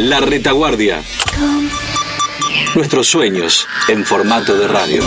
La retaguardia. Nuestros sueños en formato de radio.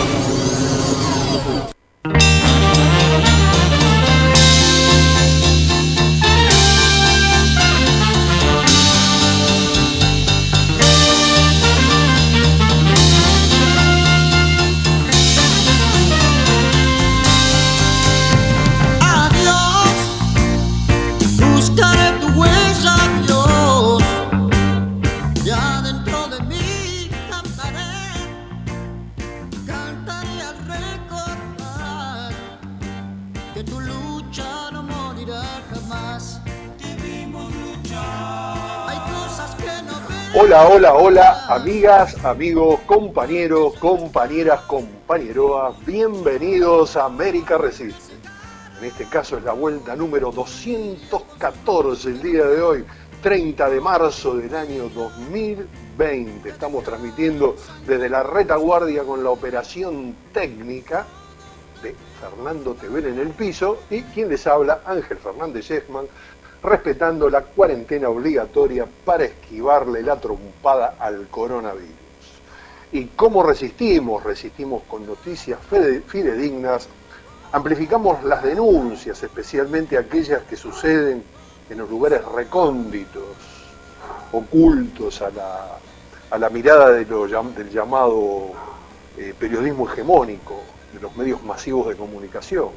Hola, hola, amigas, amigos, compañeros, compañeras, compañeroas, bienvenidos a América Resiste. En este caso es la vuelta número 214 el día de hoy, 30 de marzo del año 2020. Estamos transmitiendo desde la retaguardia con la operación técnica de Fernando Tever en el piso y quien les habla, Ángel Fernández Yesman, respetando la cuarentena obligatoria para esquivarle la trompada al coronavirus. ¿Y cómo resistimos? Resistimos con noticias fidedignas, amplificamos las denuncias, especialmente aquellas que suceden en los lugares recónditos, ocultos a la, mirada del llamado eh, periodismo hegemónico, de los medios masivos de comunicación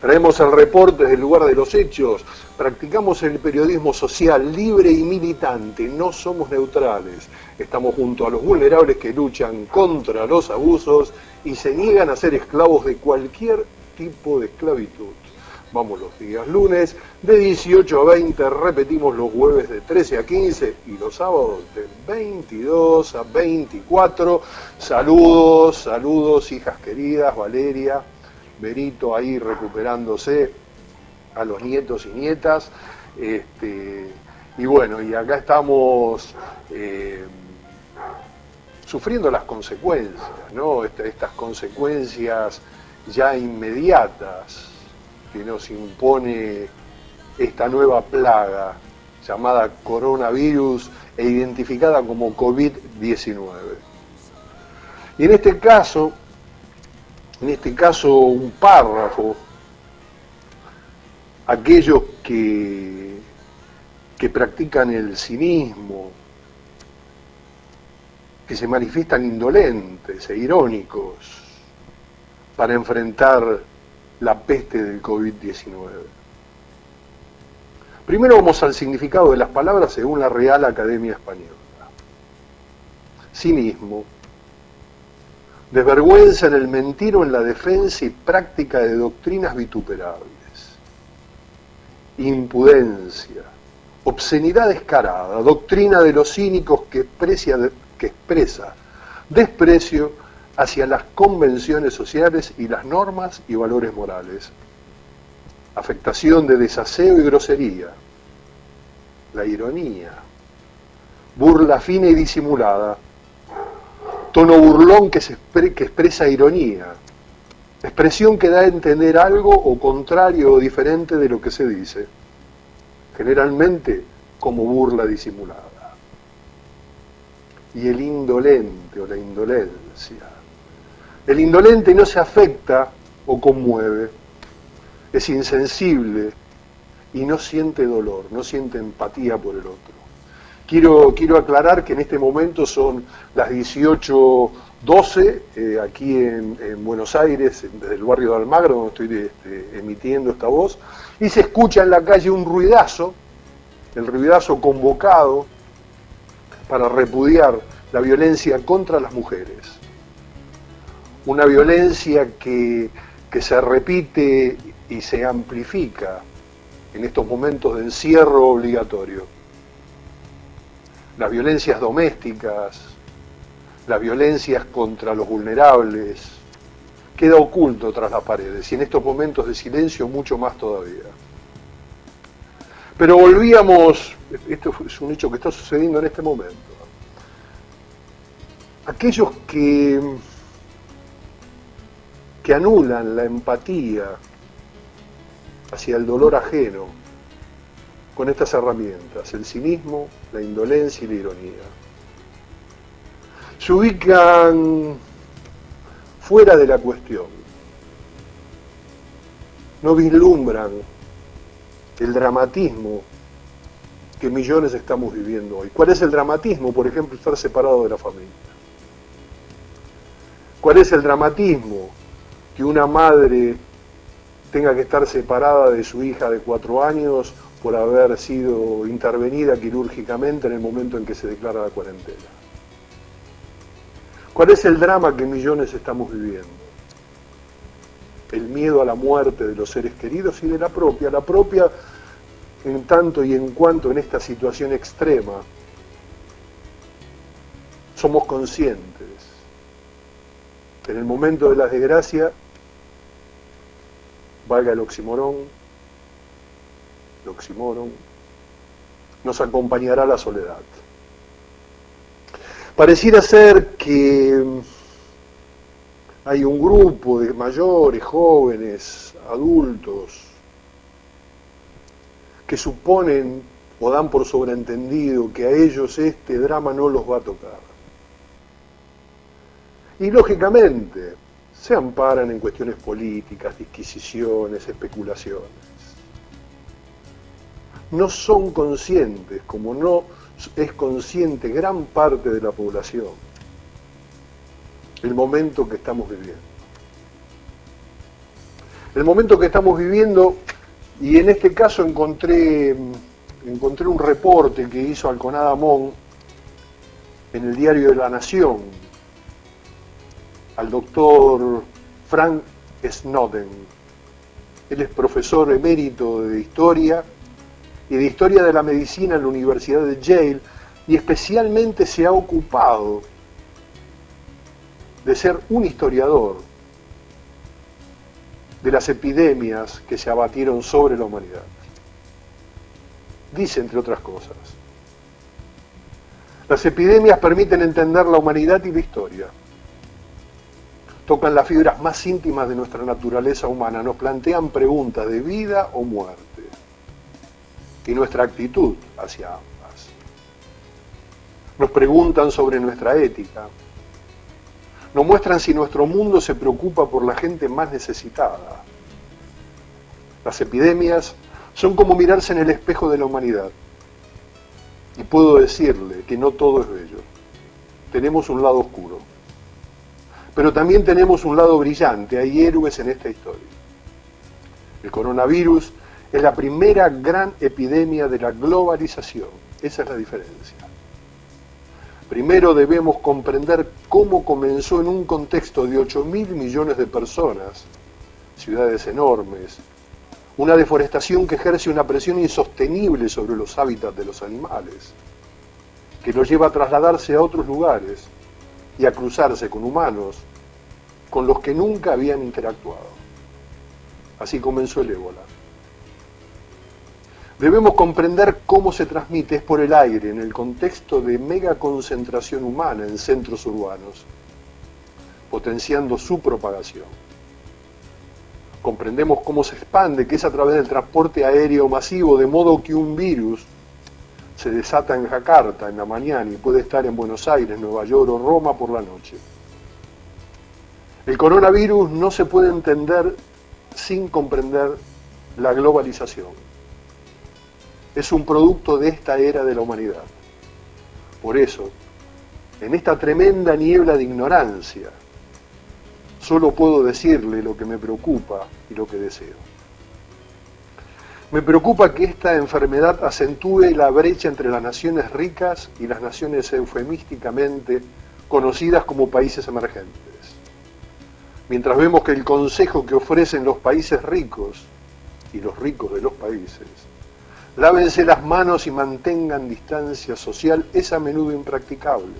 Traemos el reporte desde el lugar de los hechos, practicamos el periodismo social libre y militante, no somos neutrales, estamos junto a los vulnerables que luchan contra los abusos y se niegan a ser esclavos de cualquier tipo de esclavitud. Vamos los días lunes de 18 a 20, repetimos los jueves de 13 a 15 y los sábados de 22 a 24. Saludos, saludos, hijas queridas, Valeria, Berito ahí recuperándose a los nietos y nietas. Este, y bueno, y acá estamos eh, sufriendo las consecuencias, ¿no? estas consecuencias ya inmediatas que nos impone esta nueva plaga llamada coronavirus e identificada como COVID-19. Y en este caso, en este caso un párrafo, aquellos que, que practican el cinismo, que se manifiestan indolentes e irónicos para enfrentar la peste del COVID-19. Primero vamos al significado de las palabras según la Real Academia Española. Cinismo desvergüenza en el mentir o en la defensa y práctica de doctrinas vituperables, impudencia, obscenidad descarada, doctrina de los cínicos que, que expresa desprecio hacia las convenciones sociales y las normas y valores morales, afectación de desaseo y grosería, la ironía, burla fina y disimulada, tono burlón que, expresa ironía, expresión que da a entender algo o contrario o diferente de lo que se dice, generalmente como burla disimulada. Y el indolente o la indolencia. El indolente no se afecta o conmueve, es insensible y no siente dolor, no siente empatía por el otro. Quiero, quiero aclarar que en este momento son las 18.12 eh, aquí en, Buenos Aires, desde el barrio de Almagro, donde estoy este, emitiendo esta voz, y se escucha en la calle un ruidazo, el ruidazo convocado para repudiar la violencia contra las mujeres. Una violencia que, que se repite y se amplifica en estos momentos de encierro obligatorio las violencias domésticas, las violencias contra los vulnerables, queda oculto tras las paredes y en estos momentos de silencio mucho más todavía. Pero volvíamos, esto es un hecho que está sucediendo en este momento, aquellos que, que anulan la empatía hacia el dolor ajeno, con estas herramientas, el cinismo, la indolencia y la ironía. Se ubican fuera de la cuestión, no vislumbran el dramatismo que millones estamos viviendo hoy. ¿Cuál es el dramatismo? Por ejemplo, estar separado de la familia. ¿Cuál es el dramatismo? Que una madre tenga que estar separada de su hija de cuatro años por haber sido intervenida quirúrgicamente en el momento en que se declara la cuarentena. ¿Cuál es el drama que millones estamos viviendo? El miedo a la muerte de los seres queridos y de la propia, la propia en tanto y en cuanto en esta situación extrema somos conscientes. En el momento de la desgracia, valga el oximorón, el oximorón, nos acompañará la soledad. Pareciera ser que hay un grupo de mayores, jóvenes, adultos, que suponen o dan por sobreentendido que a ellos este drama no los va a tocar. Y lógicamente se amparan en cuestiones políticas, disquisiciones, especulaciones. No son conscientes, como no es consciente gran parte de la población, el momento que estamos viviendo. El momento que estamos viviendo y en este caso encontré, encontré un reporte que hizo Alconada Mon en el diario de la Nación al doctor Frank Snowden. Él es profesor emérito de historia y de historia de la medicina en la Universidad de Yale y especialmente se ha ocupado de ser un historiador de las epidemias que se abatieron sobre la humanidad. Dice, entre otras cosas, las epidemias permiten entender la humanidad y la historia. Tocan las fibras más íntimas de nuestra naturaleza humana, nos plantean preguntas de vida o muerte y nuestra actitud hacia ambas. Nos preguntan sobre nuestra ética, nos muestran si nuestro mundo se preocupa por la gente más necesitada. Las epidemias son como mirarse en el espejo de la humanidad. Y puedo decirle que no todo es bello. Tenemos un lado oscuro. Pero también tenemos un lado brillante. Hay héroes en esta historia. El coronavirus es la primera gran epidemia de la globalización. Esa es la diferencia. Primero debemos comprender cómo comenzó en un contexto de 8 mil millones de personas, ciudades enormes, una deforestación que ejerce una presión insostenible sobre los hábitats de los animales, que los lleva a trasladarse a otros lugares y a cruzarse con humanos con los que nunca habían interactuado. Así comenzó el ébola. Debemos comprender cómo se transmite es por el aire en el contexto de mega concentración humana en centros urbanos, potenciando su propagación. Comprendemos cómo se expande, que es a través del transporte aéreo masivo, de modo que un virus se desata en Jakarta en la mañana y puede estar en Buenos Aires, Nueva York o Roma por la noche. El coronavirus no se puede entender sin comprender la globalización es un producto de esta era de la humanidad. Por eso, en esta tremenda niebla de ignorancia, solo puedo decirle lo que me preocupa y lo que deseo. Me preocupa que esta enfermedad acentúe la brecha entre las naciones ricas y las naciones eufemísticamente conocidas como países emergentes. Mientras vemos que el consejo que ofrecen los países ricos y los ricos de los países lávense las manos y mantengan distancia social, es a menudo impracticable.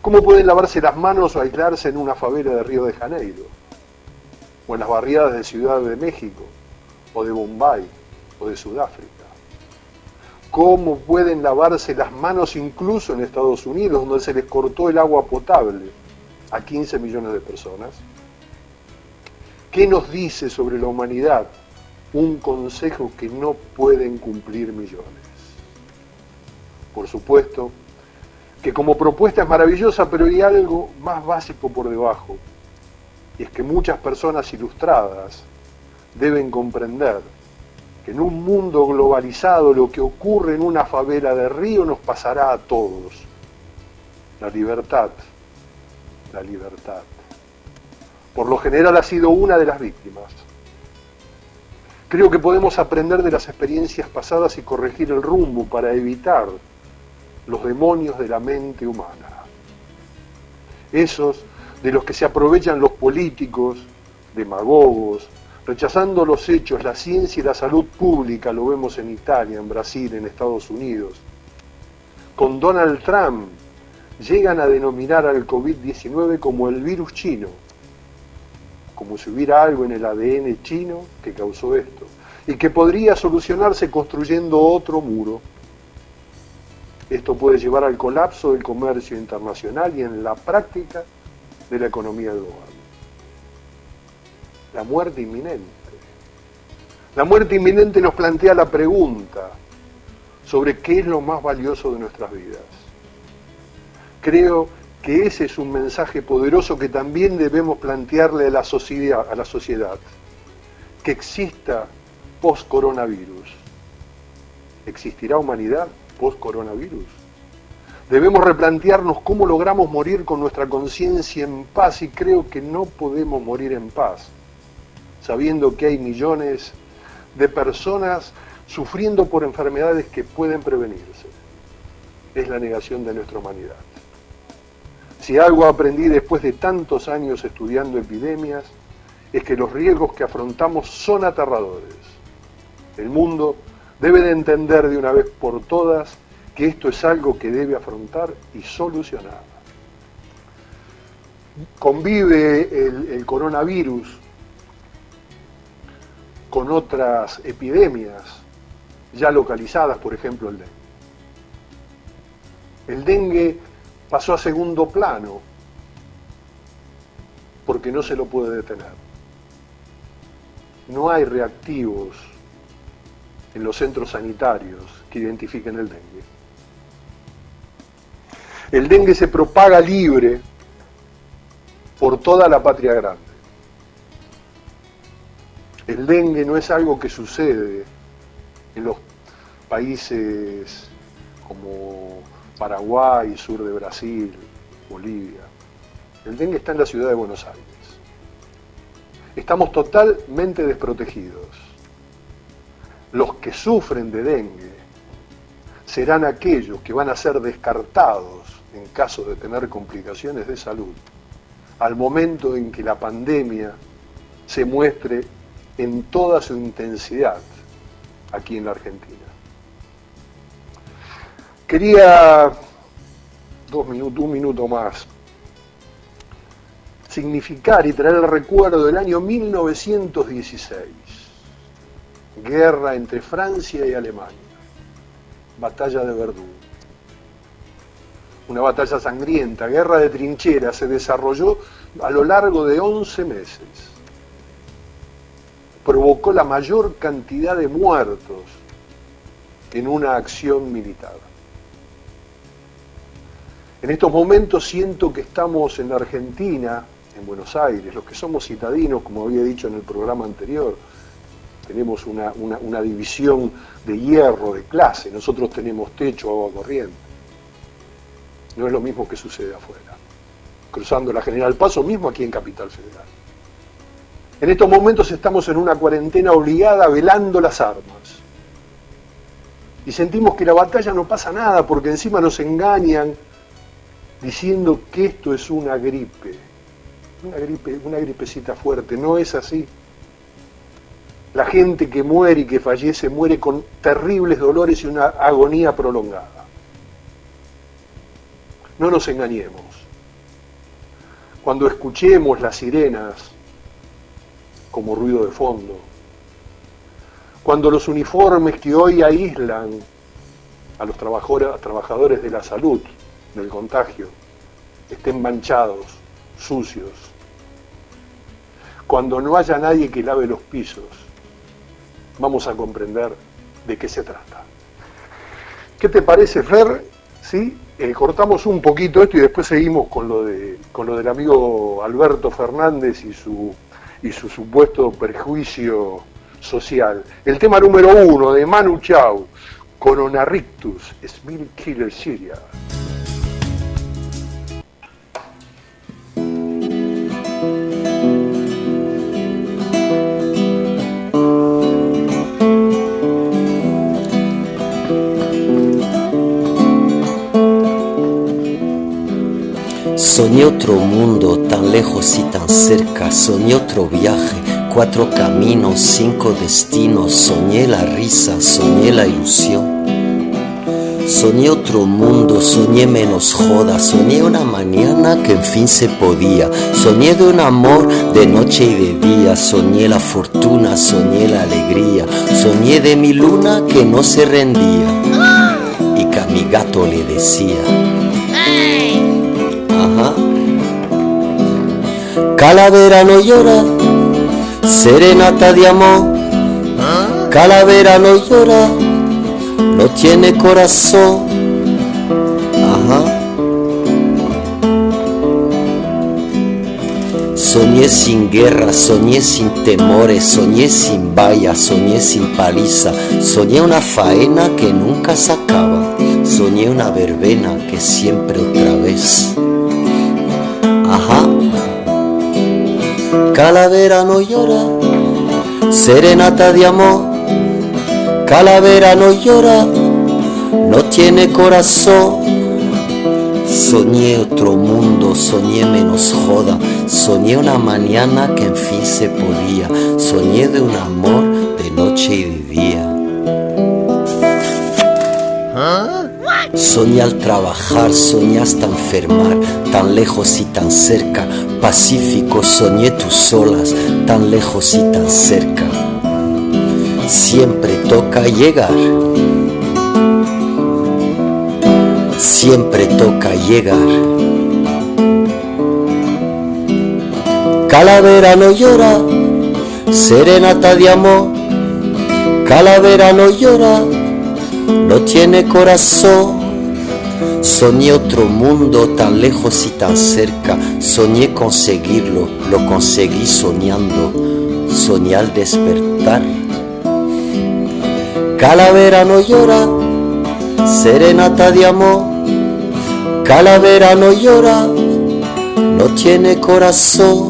¿Cómo pueden lavarse las manos o aislarse en una favela de Río de Janeiro? O en las barriadas de Ciudad de México, o de Bombay, o de Sudáfrica. ¿Cómo pueden lavarse las manos incluso en Estados Unidos, donde se les cortó el agua potable a 15 millones de personas? ¿Qué nos dice sobre la humanidad un consejo que no pueden cumplir millones. Por supuesto que como propuesta es maravillosa, pero hay algo más básico por debajo, y es que muchas personas ilustradas deben comprender que en un mundo globalizado lo que ocurre en una favela de Río nos pasará a todos. La libertad, la libertad. Por lo general ha sido una de las víctimas. Creo que podemos aprender de las experiencias pasadas y corregir el rumbo para evitar los demonios de la mente humana. Esos de los que se aprovechan los políticos, demagogos, rechazando los hechos, la ciencia y la salud pública, lo vemos en Italia, en Brasil, en Estados Unidos. Con Donald Trump llegan a denominar al COVID-19 como el virus chino, como si hubiera algo en el ADN chino que causó esto, y que podría solucionarse construyendo otro muro. Esto puede llevar al colapso del comercio internacional y en la práctica de la economía global la muerte inminente. La muerte inminente nos plantea la pregunta sobre qué es lo más valioso de nuestras vidas. Creo que ese es un mensaje poderoso que también debemos plantearle a la sociedad, a la sociedad que exista post-coronavirus. ¿Existirá humanidad post-coronavirus? Debemos replantearnos cómo logramos morir con nuestra conciencia en paz y creo que no podemos morir en paz sabiendo que hay millones de personas sufriendo por enfermedades que pueden prevenirse. Es la negación de nuestra humanidad. Si algo aprendí después de tantos años estudiando epidemias, es que los riesgos que afrontamos son aterradores. El mundo debe de entender de una vez por todas que esto es algo que debe afrontar y solucionar. Convive el, coronavirus con otras epidemias ya localizadas, por ejemplo el dengue. El dengue pasó a segundo plano porque no se lo puede detener. No hay reactivos en los centros sanitarios que identifiquen el dengue. El dengue se propaga libre por toda la patria grande. El dengue no es algo que sucede en los países como Paraguay, sur de Brasil, Bolivia. El dengue está en la ciudad de Buenos Aires. Estamos totalmente desprotegidos. Los que sufren de dengue serán aquellos que van a ser descartados en caso de tener complicaciones de salud al momento en que la pandemia se muestre en toda su intensidad aquí en la Argentina. Quería, dos minutos, un minuto más, significar y traer el recuerdo del año 1916, guerra entre Francia y Alemania, batalla de Verdún. Una batalla sangrienta, guerra de trincheras, se desarrolló a lo largo de 11 meses. Provocó la mayor cantidad de muertos en una acción militar. En estos momentos siento que estamos en Argentina, en Buenos Aires, los que somos citadinos, como había dicho en el programa anterior, tenemos una, división de hierro, de clase, nosotros tenemos techo, agua corriente. No es lo mismo que sucede afuera. Cruzando la General Paso, mismo aquí en Capital Federal. En estos momentos estamos en una cuarentena obligada velando las armas. Y sentimos que la batalla no pasa nada porque encima nos engañan diciendo que esto es una gripe. Una gripe, una gripecita fuerte, no es así. La gente que muere y que fallece muere con terribles dolores y una agonía prolongada. No nos engañemos. Cuando escuchemos las sirenas como ruido de fondo. Cuando los uniformes que hoy aíslan a los trabajadores de la salud del contagio estén manchados, sucios. Cuando no haya nadie que lave los pisos. vamos a comprender de qué se trata. ¿Qué te parece, Fer? ¿Sí? Eh, cortamos un poquito esto y después seguimos con lo, de, con lo del amigo Alberto Fernández y su, y su supuesto perjuicio social. El tema número uno de Manu Chao, Coronarictus, Smil Killer Syria. Soñé otro mundo tan lejos y tan cerca, soñé otro viaje, cuatro caminos, cinco destinos, soñé la risa, soñé la ilusión. Soñé otro mundo, soñé menos joda, soñé una mañana que en fin se podía, soñé de un amor de noche y de día, soñé la fortuna, soñé la alegría, soñé de mi luna que no se rendía. Y que a mi gato le decía. Calavera no llora, serenata de amor. Calavera no llora, no tiene corazón. Ajá. Soñé sin guerra, soñé sin temores, soñé sin valla, soñé sin paliza, soñé una faena que nunca se acaba, soñé una verbena que siempre otra vez. Ajá. Calavera no llora, serenata de amor. Calavera no llora, no tiene corazón. Soñé otro mundo, soñé menos joda, soñé una mañana que en fin se podía, soñé de un amor de noche y de día. Soñé al trabajar, soñé hasta enfermar, tan lejos y tan cerca, pacífico, soñé tus olas, tan lejos y tan cerca. Siempre toca llegar, siempre toca llegar. Calavera no llora, serenata de amor. Calavera no llora, no tiene corazón. Soñé otro mundo tan lejos y tan cerca, soñé conseguirlo, lo conseguí soñando, soñé al despertar. Calavera no llora, serenata de amor. Calavera no llora, no tiene corazón.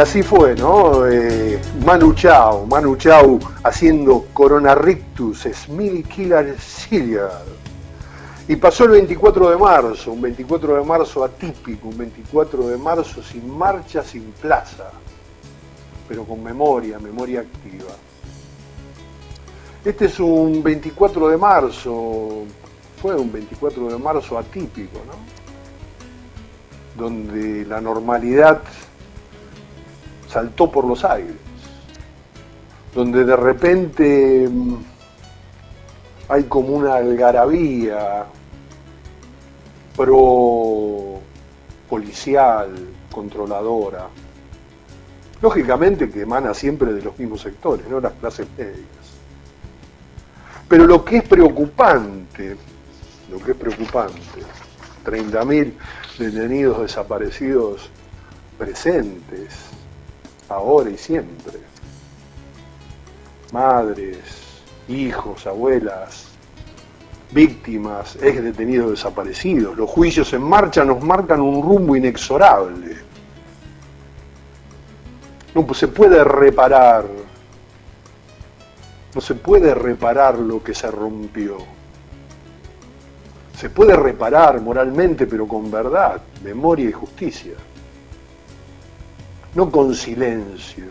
Así fue, ¿no? Eh, Manu Chao, Manu Chao haciendo Corona Rictus, Smiley Killer Cilia. Y pasó el 24 de marzo, un 24 de marzo atípico, un 24 de marzo sin marcha, sin plaza, pero con memoria, memoria activa. Este es un 24 de marzo, fue un 24 de marzo atípico, ¿no? Donde la normalidad saltó por los aires, donde de repente mm, hay como una algarabía pro policial, controladora, lógicamente que emana siempre de los mismos sectores, no las clases médicas. Pero lo que es preocupante, lo que es preocupante, 30.000 detenidos desaparecidos presentes, ahora y siempre. Madres, hijos, abuelas, víctimas, ex detenidos desaparecidos. Los juicios en marcha nos marcan un rumbo inexorable. No se puede reparar, no se puede reparar lo que se rompió. Se puede reparar moralmente, pero con verdad, memoria y justicia no con silencio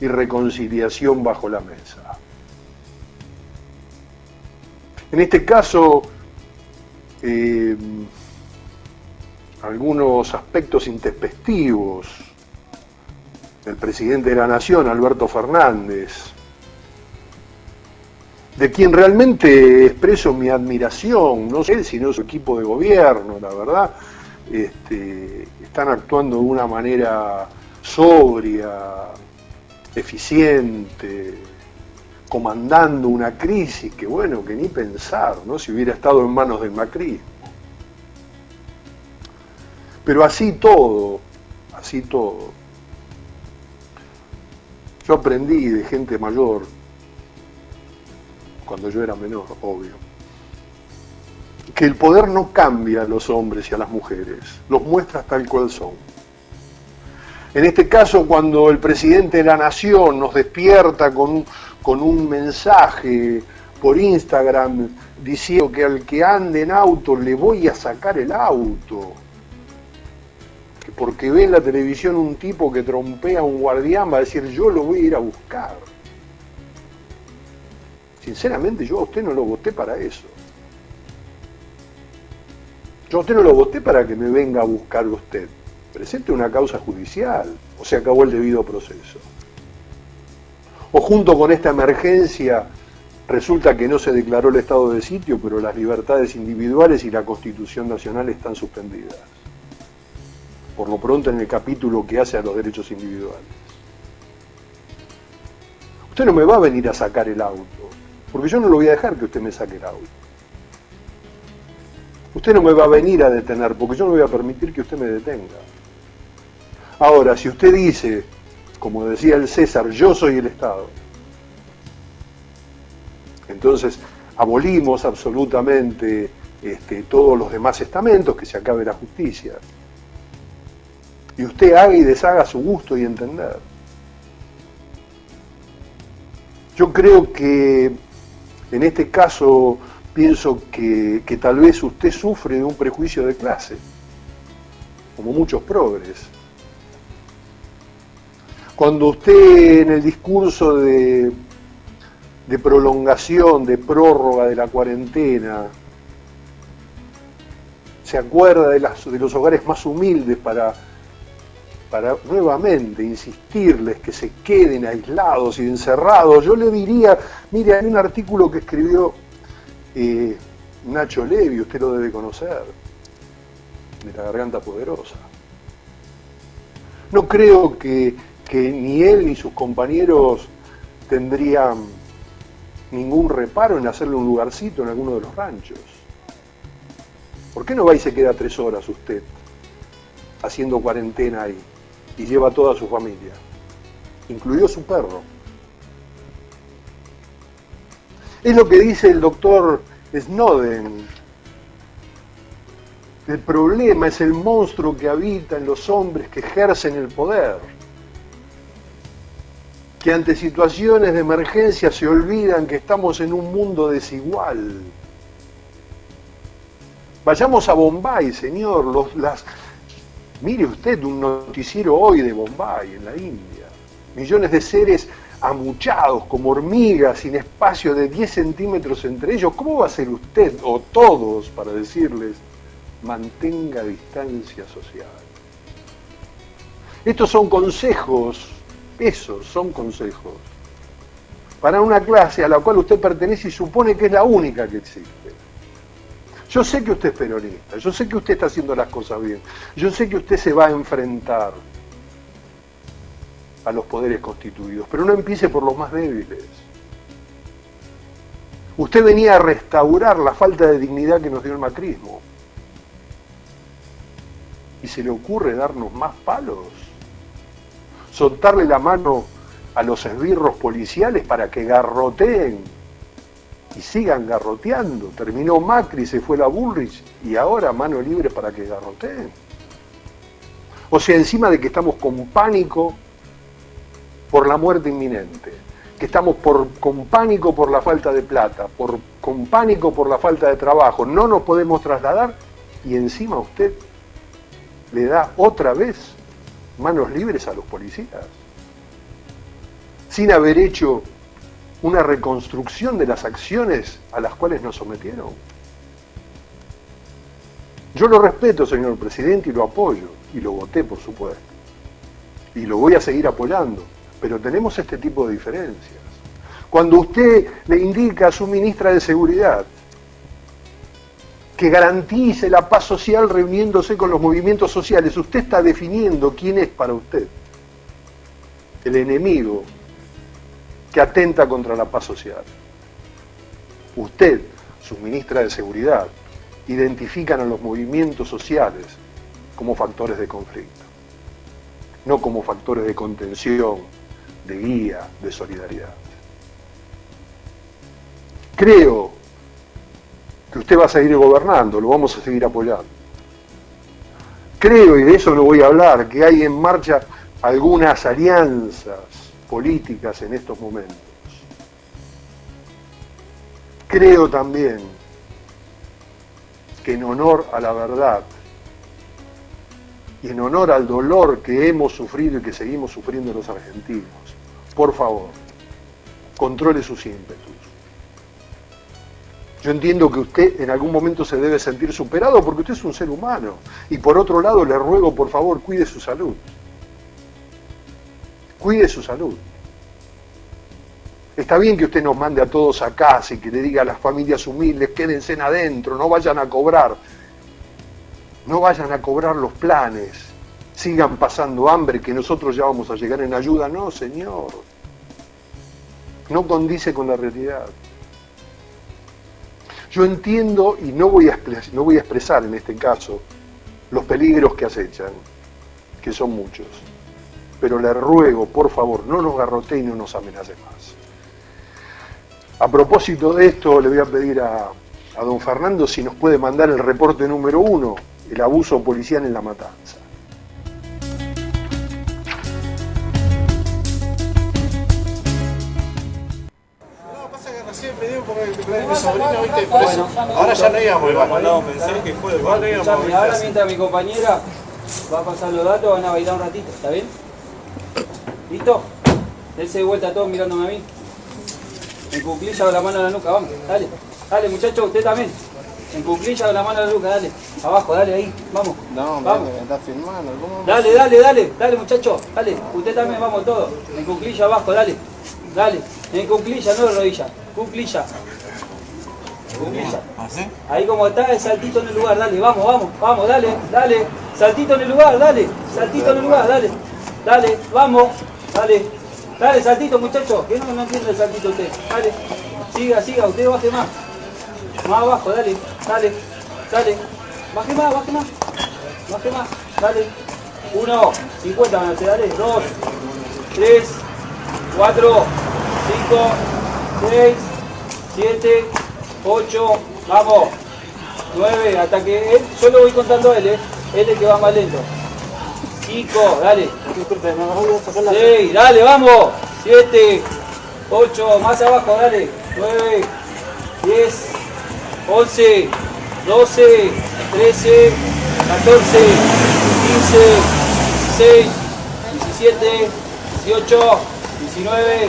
y reconciliación bajo la mesa. En este caso, eh, algunos aspectos intempestivos del presidente de la Nación, Alberto Fernández, de quien realmente expreso mi admiración, no sé si no su equipo de gobierno, la verdad, este, están actuando de una manera sobria, eficiente, comandando una crisis que bueno, que ni pensar, ¿no? Si hubiera estado en manos del macrismo. Pero así todo, así todo. Yo aprendí de gente mayor, cuando yo era menor, obvio, que el poder no cambia a los hombres y a las mujeres, los muestra tal cual son. En este caso, cuando el presidente de la nación nos despierta con, un mensaje por Instagram diciendo que al que ande en auto le voy a sacar el auto, porque ve en la televisión un tipo que trompea a un guardián, va a decir yo lo voy a ir a buscar. Sinceramente yo a usted no lo voté para eso. Yo a usted no lo voté para que me venga a buscar usted. Presente una causa judicial o se acabó el debido proceso. O junto con esta emergencia resulta que no se declaró el estado de sitio, pero las libertades individuales y la Constitución Nacional están suspendidas. Por lo pronto en el capítulo que hace a los derechos individuales. Usted no me va a venir a sacar el auto. Porque yo no lo voy a dejar que usted me saque el auto. Usted no me va a venir a detener, porque yo no voy a permitir que usted me detenga. Ahora, si usted dice, como decía el César, yo soy el Estado, entonces abolimos absolutamente este, todos los demás estamentos, que se acabe la justicia. Y usted haga y deshaga su gusto y entender. Yo creo que en este caso pienso que, tal vez usted sufre de un prejuicio de clase, como muchos progres. Cuando usted en el discurso de, prolongación, de prórroga de la cuarentena, se acuerda de, los hogares más humildes para para nuevamente insistirles que se queden aislados y encerrados, yo le diría, mire, hay un artículo que escribió eh, Nacho Levi, usted lo debe conocer, de la garganta poderosa. No creo que, que ni él ni sus compañeros tendrían ningún reparo en hacerle un lugarcito en alguno de los ranchos. ¿Por qué no va y se queda tres horas usted haciendo cuarentena ahí? y lleva toda su familia, incluido su perro. Es lo que dice el doctor Snowden. El problema es el monstruo que habita en los hombres que ejercen el poder, que ante situaciones de emergencia se olvidan que estamos en un mundo desigual. Vayamos a Bombay, señor, las, Mire usted un noticiero hoy de Bombay, en la India. Millones de seres amuchados como hormigas, sin espacio de 10 centímetros entre ellos. ¿Cómo va a ser usted o todos para decirles, mantenga distancia social? Estos son consejos, esos son consejos, para una clase a la cual usted pertenece y supone que es la única que existe. Yo sé que usted es peronista, yo sé que usted está haciendo las cosas bien, yo sé que usted se va a enfrentar a los poderes constituidos, pero no empiece por los más débiles. Usted venía a restaurar la falta de dignidad que nos dio el macrismo. Y se le ocurre darnos más palos, soltarle la mano a los esbirros policiales para que garroteen y sigan garroteando. Terminó Macri, se fue la Bullrich y ahora mano libre para que garroteen. O sea, encima de que estamos con pánico por la muerte inminente, que estamos con pánico por la falta de plata, por, con pánico por la falta de trabajo, no nos podemos trasladar y encima usted le da otra vez manos libres a los policías, sin haber hecho una reconstrucción de las acciones a las cuales nos sometieron. Yo lo respeto, señor presidente, y lo apoyo, y lo voté, por supuesto. Y lo voy a seguir apoyando, pero tenemos este tipo de diferencias. Cuando usted le indica a su ministra de Seguridad que garantice la paz social reuniéndose con los movimientos sociales, usted está definiendo quién es para usted el enemigo que atenta contra la paz social. Usted, su ministra de Seguridad, identifican a los movimientos sociales como factores de conflicto, no como factores de contención, de guía, de solidaridad. Creo que usted va a seguir gobernando, lo vamos a seguir apoyando. Creo, y de eso lo voy a hablar, que hay en marcha algunas alianzas políticas en estos momentos. Creo también que en honor a la verdad y en honor al dolor que hemos sufrido y que seguimos sufriendo los argentinos, por favor, controle sus ímpetus. Yo entiendo que usted en algún momento se debe sentir superado porque usted es un ser humano. Y por otro lado, le ruego, por favor, cuide su salud. Cuide su salud. Está bien que usted nos mande a todos a casa y que le diga a las familias humildes, quédense adentro, no vayan a cobrar. No vayan a cobrar los planes. Sigan pasando hambre, que nosotros ya vamos a llegar en ayuda. No, señor. No condice con la realidad. Yo entiendo y no voy, a no voy a expresar en este caso los peligros que acechan, que son muchos. Pero le ruego, por favor, no nos garrotee y no nos amenace más. A propósito de esto, le voy a pedir a, don Fernando si nos puede mandar el reporte número uno, el abuso policial en la matanza. Porque mi sobrino, viste, por eso. Ahora ya no íbamos igual. No, pensé que fue igual. No íbamos ahora mientras mi compañera va a pasar los datos, van a bailar un ratito, ¿está bien? ¿Listo? Dense de vuelta todos mirándome a mí. En cuclilla con la mano a la nuca, vamos, dale. Dale, muchachos, usted también. En cuclilla con la mano a la nuca, dale. Abajo, dale ahí, vamos. No, vamos. filmando. ¿Cómo? Dale, dale, dale, dale, muchachos, dale. Usted también, vamos todos. En cuclilla abajo, dale. Dale. En cuclilla, no de rodilla. Cuclilla. Ahí como está, el saltito en el lugar, dale, vamos, vamos, vamos, dale, dale. Saltito en el lugar, dale. Saltito en el lugar, dale. Dale, vamos, dale. Dale, saltito, muchachos. Que no, no entiende el saltito usted. Dale. Siga, siga, usted baje más. Más abajo, dale, dale, dale. Baje más, baje más. Baje más, dale. Uno, 50 van a hacer, dale. Dos, tres, cuatro, cinco, seis, siete, ocho, vamos. Nueve, hasta que él, yo lo voy contando a él, ¿eh? Él es el que va más lento. Cinco, dale. Disculpe, me voy a sacar la... 6, dale, vamos. 7, 8, más abajo, dale. 9, 10, 11, 12, 13, 14, 15, 16, 17, 18, 19,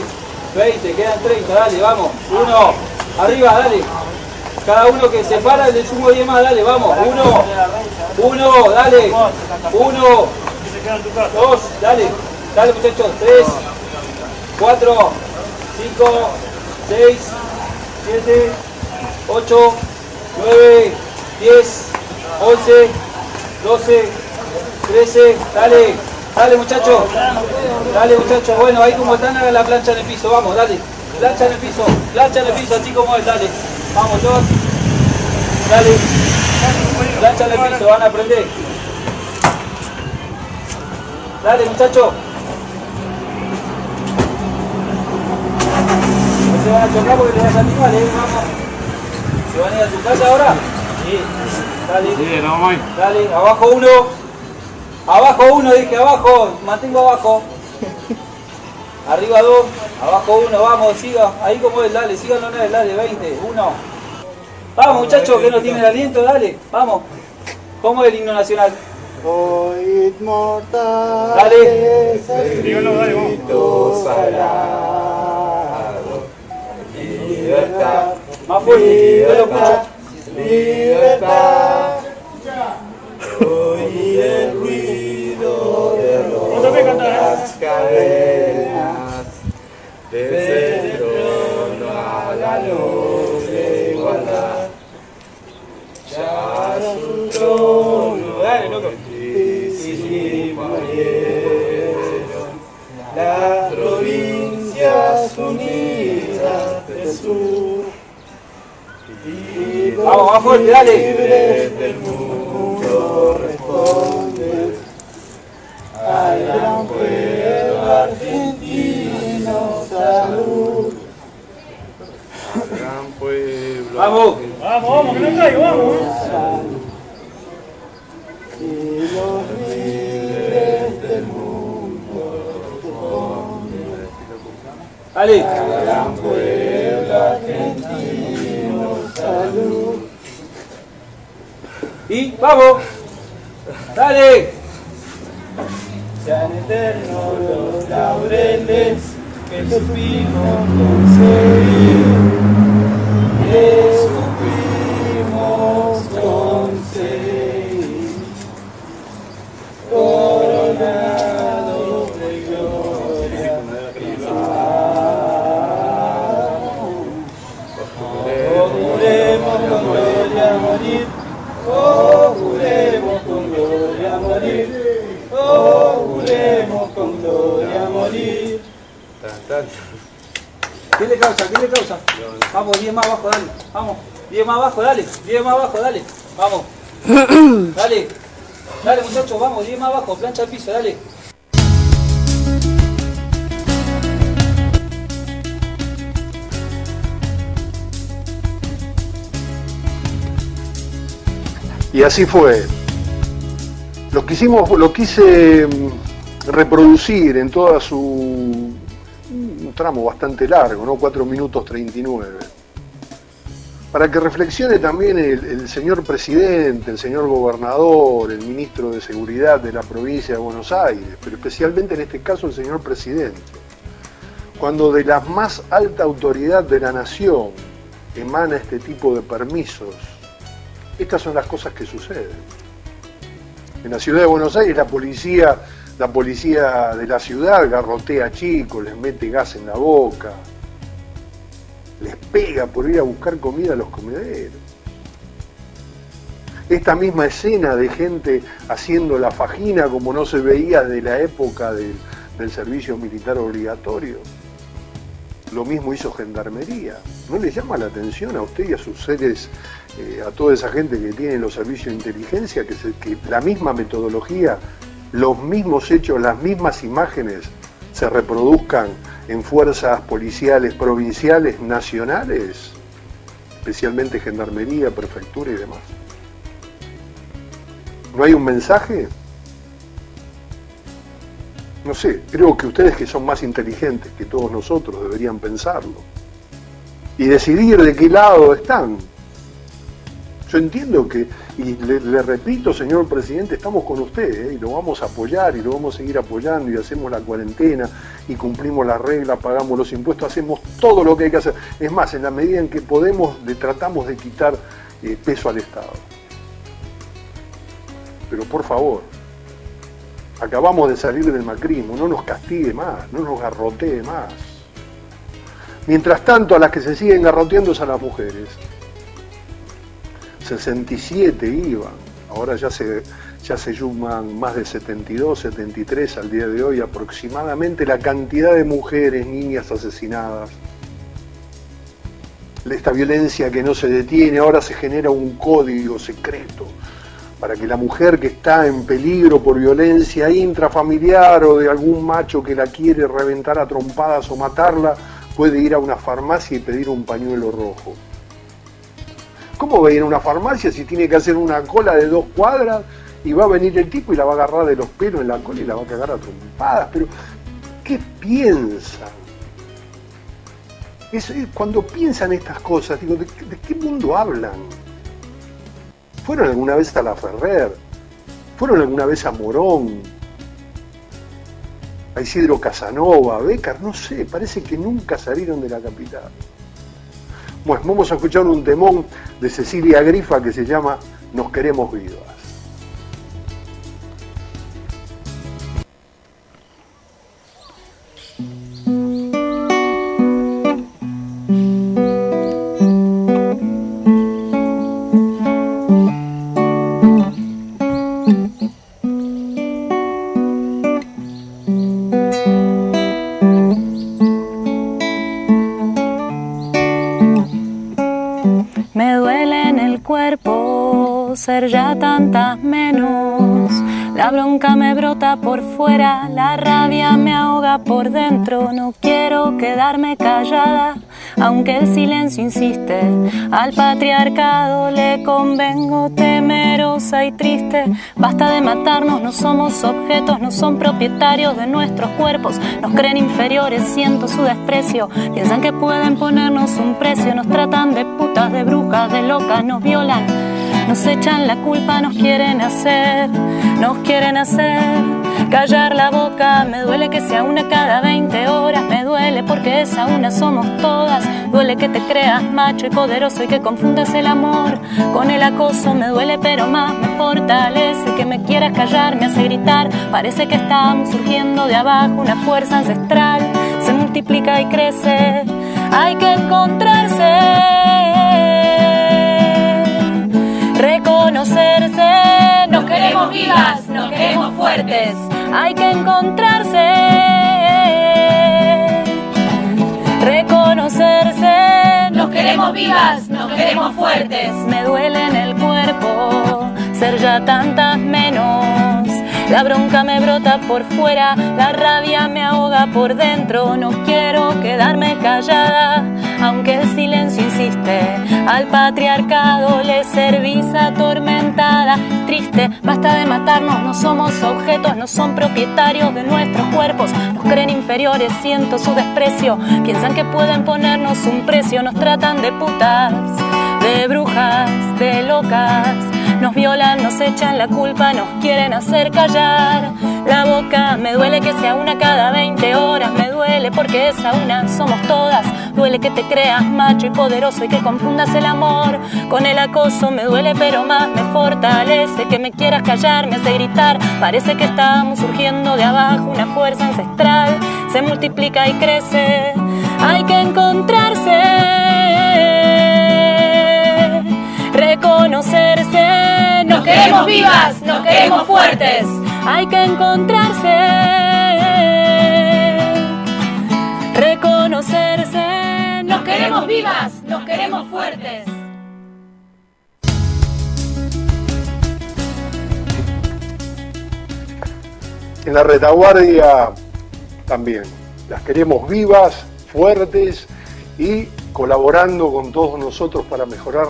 20, quedan 30, dale, vamos. 1, arriba, dale. Cada uno que se para, le sumo 10 más, dale, vamos. 1, 1, dale. 1, Dos, dale, dale muchachos, tres, cuatro, cinco, seis, siete, ocho, nueve, diez, once, doce, trece, dale, dale muchachos, dale muchachos, bueno, ahí como están hagan la plancha en el piso, vamos, dale, plancha en el piso, plancha en el piso, así como es, dale, vamos todos, dale, plancha en el piso, van a aprender. Dale, muchacho. No se van a chocar porque le das animales, eh, vamos. ¿Se van a ir a tu casa ahora? Sí. Dale. Sí, no, Mike. Dale, abajo uno. Abajo uno, dije abajo. Mantengo abajo. Arriba dos. Abajo uno, vamos, siga. Ahí como es, dale, síganlo en él, dale, 20, uno. Vamos, muchachos, que no tienen aliento, dale, vamos. ¿Cómo es el himno nacional? Hoy mortal. Dale. Díganlo, dale, vamos. Libertad. Más fuerte, no lo escucho. Libertad. Hoy el ruido de las cadenas Gran pueblo. Vamos. Vamos, que no vamos. Y los responden Y vamos. Dale. Sean eternos los laureles que supimos conseguir, morir. ¿Qué le causa? ¿Qué le causa? Vamos, 10 más abajo, dale. Vamos. 10 más abajo, dale. 10 más abajo, dale. Vamos. Dale. Dale, muchachos, vamos. 10 más abajo. Plancha al piso, dale. Y así fue. Lo quisimos, lo quise mm, reproducir en toda su tramo bastante largo, ¿no? 4 minutos 39. Para que reflexione también el, el señor presidente, el señor gobernador, el ministro de Seguridad de la provincia de Buenos Aires, pero especialmente en este caso el señor presidente. Cuando de la más alta autoridad de la nación emana este tipo de permisos, estas son las cosas que suceden. En la ciudad de Buenos Aires la policía, la policía de la ciudad garrotea a chicos, les mete gas en la boca, les pega por ir a buscar comida a los comederos. Esta misma escena de gente haciendo la fajina como no se veía de la época del, servicio militar obligatorio. Lo mismo hizo Gendarmería. ¿No le llama la atención a usted y a sus seres, eh, a toda esa gente que tiene los servicios de inteligencia, que, se- que la misma metodología, los mismos hechos, las mismas imágenes se reproduzcan en fuerzas policiales provinciales, nacionales, especialmente Gendarmería, Prefectura y demás? ¿No hay un mensaje? No sé, creo que ustedes que son más inteligentes que todos nosotros deberían pensarlo y decidir de qué lado están. Yo entiendo que, y le, repito, señor presidente, estamos con usted ¿eh? y lo vamos a apoyar y lo vamos a seguir apoyando y hacemos la cuarentena y cumplimos la regla, pagamos los impuestos, hacemos todo lo que hay que hacer. Es más, en la medida en que podemos, le tratamos de quitar eh, peso al Estado. Pero por favor, acabamos de salir del macrismo, no nos castigue más, no nos garrotee más. Mientras tanto, a las que se siguen garroteando es a las mujeres. 67 iban, ahora ya se, ya se suman más de 72, 73 al día de hoy aproximadamente la cantidad de mujeres, niñas asesinadas. Esta violencia que no se detiene, ahora se genera un código secreto para que la mujer que está en peligro por violencia intrafamiliar o de algún macho que la quiere reventar a trompadas o matarla, puede ir a una farmacia y pedir un pañuelo rojo. ¿Cómo va a ir a una farmacia si tiene que hacer una cola de dos cuadras y va a venir el tipo y la va a agarrar de los pelos en la cola y la va a cagar a trompadas? Pero, ¿qué piensan? Es- cuando piensan estas cosas, digo, ¿de, de qué mundo hablan? ¿Fueron alguna vez a la Ferrer? ¿Fueron alguna vez a Morón? ¿A Isidro Casanova? ¿A Becar? No sé, parece que nunca salieron de la capital. Bueno, vamos a escuchar un temón de Cecilia Grifa que se llama Nos queremos vivas. Por fuera, la rabia me ahoga por dentro. No quiero quedarme callada, aunque el silencio insiste. Al patriarcado le convengo temerosa y triste. Basta de matarnos, no somos objetos, no son propietarios de nuestros cuerpos. Nos creen inferiores, siento su desprecio. Piensan que pueden ponernos un precio, nos tratan de putas, de brujas, de locas, nos violan nos echan la culpa, nos quieren hacer, nos quieren hacer callar la boca. Me duele que sea una cada 20 horas, me duele porque esa una somos todas. Duele que te creas macho y poderoso y que confundas el amor con el acoso. Me duele, pero más me fortalece que me quieras callar, me hace gritar. Parece que estamos surgiendo de abajo, una fuerza ancestral se multiplica y crece. Hay que encontrarse reconocerse. Nos queremos vivas, nos queremos fuertes. Hay que encontrarse, reconocerse. Nos queremos vivas, nos queremos fuertes. Me duele en el cuerpo ser ya tantas menos. La bronca me brota por fuera, la rabia me ahoga por dentro. No quiero quedarme callada, aunque el silencio insiste. Al patriarcado le servís atormentada, triste. Basta de matarnos, no somos objetos, no son propietarios de nuestros cuerpos. Nos creen inferiores, siento su desprecio. Piensan que pueden ponernos un precio, nos tratan de putas, de brujas, de locas nos violan, nos echan la culpa, nos quieren hacer callar la boca. Me duele que sea una cada 20 horas, me duele porque esa una somos todas. Duele que te creas macho y poderoso y que confundas el amor con el acoso. Me duele, pero más me fortalece que me quieras callar, me hace gritar. Parece que estamos surgiendo de abajo, una fuerza ancestral se multiplica y crece. Hay que encontrarse reconocerse. Nos queremos vivas, nos queremos fuertes. Hay que encontrarse, reconocerse. Nos queremos vivas, nos queremos fuertes. En la retaguardia también. Las queremos vivas, fuertes y colaborando con todos nosotros para mejorar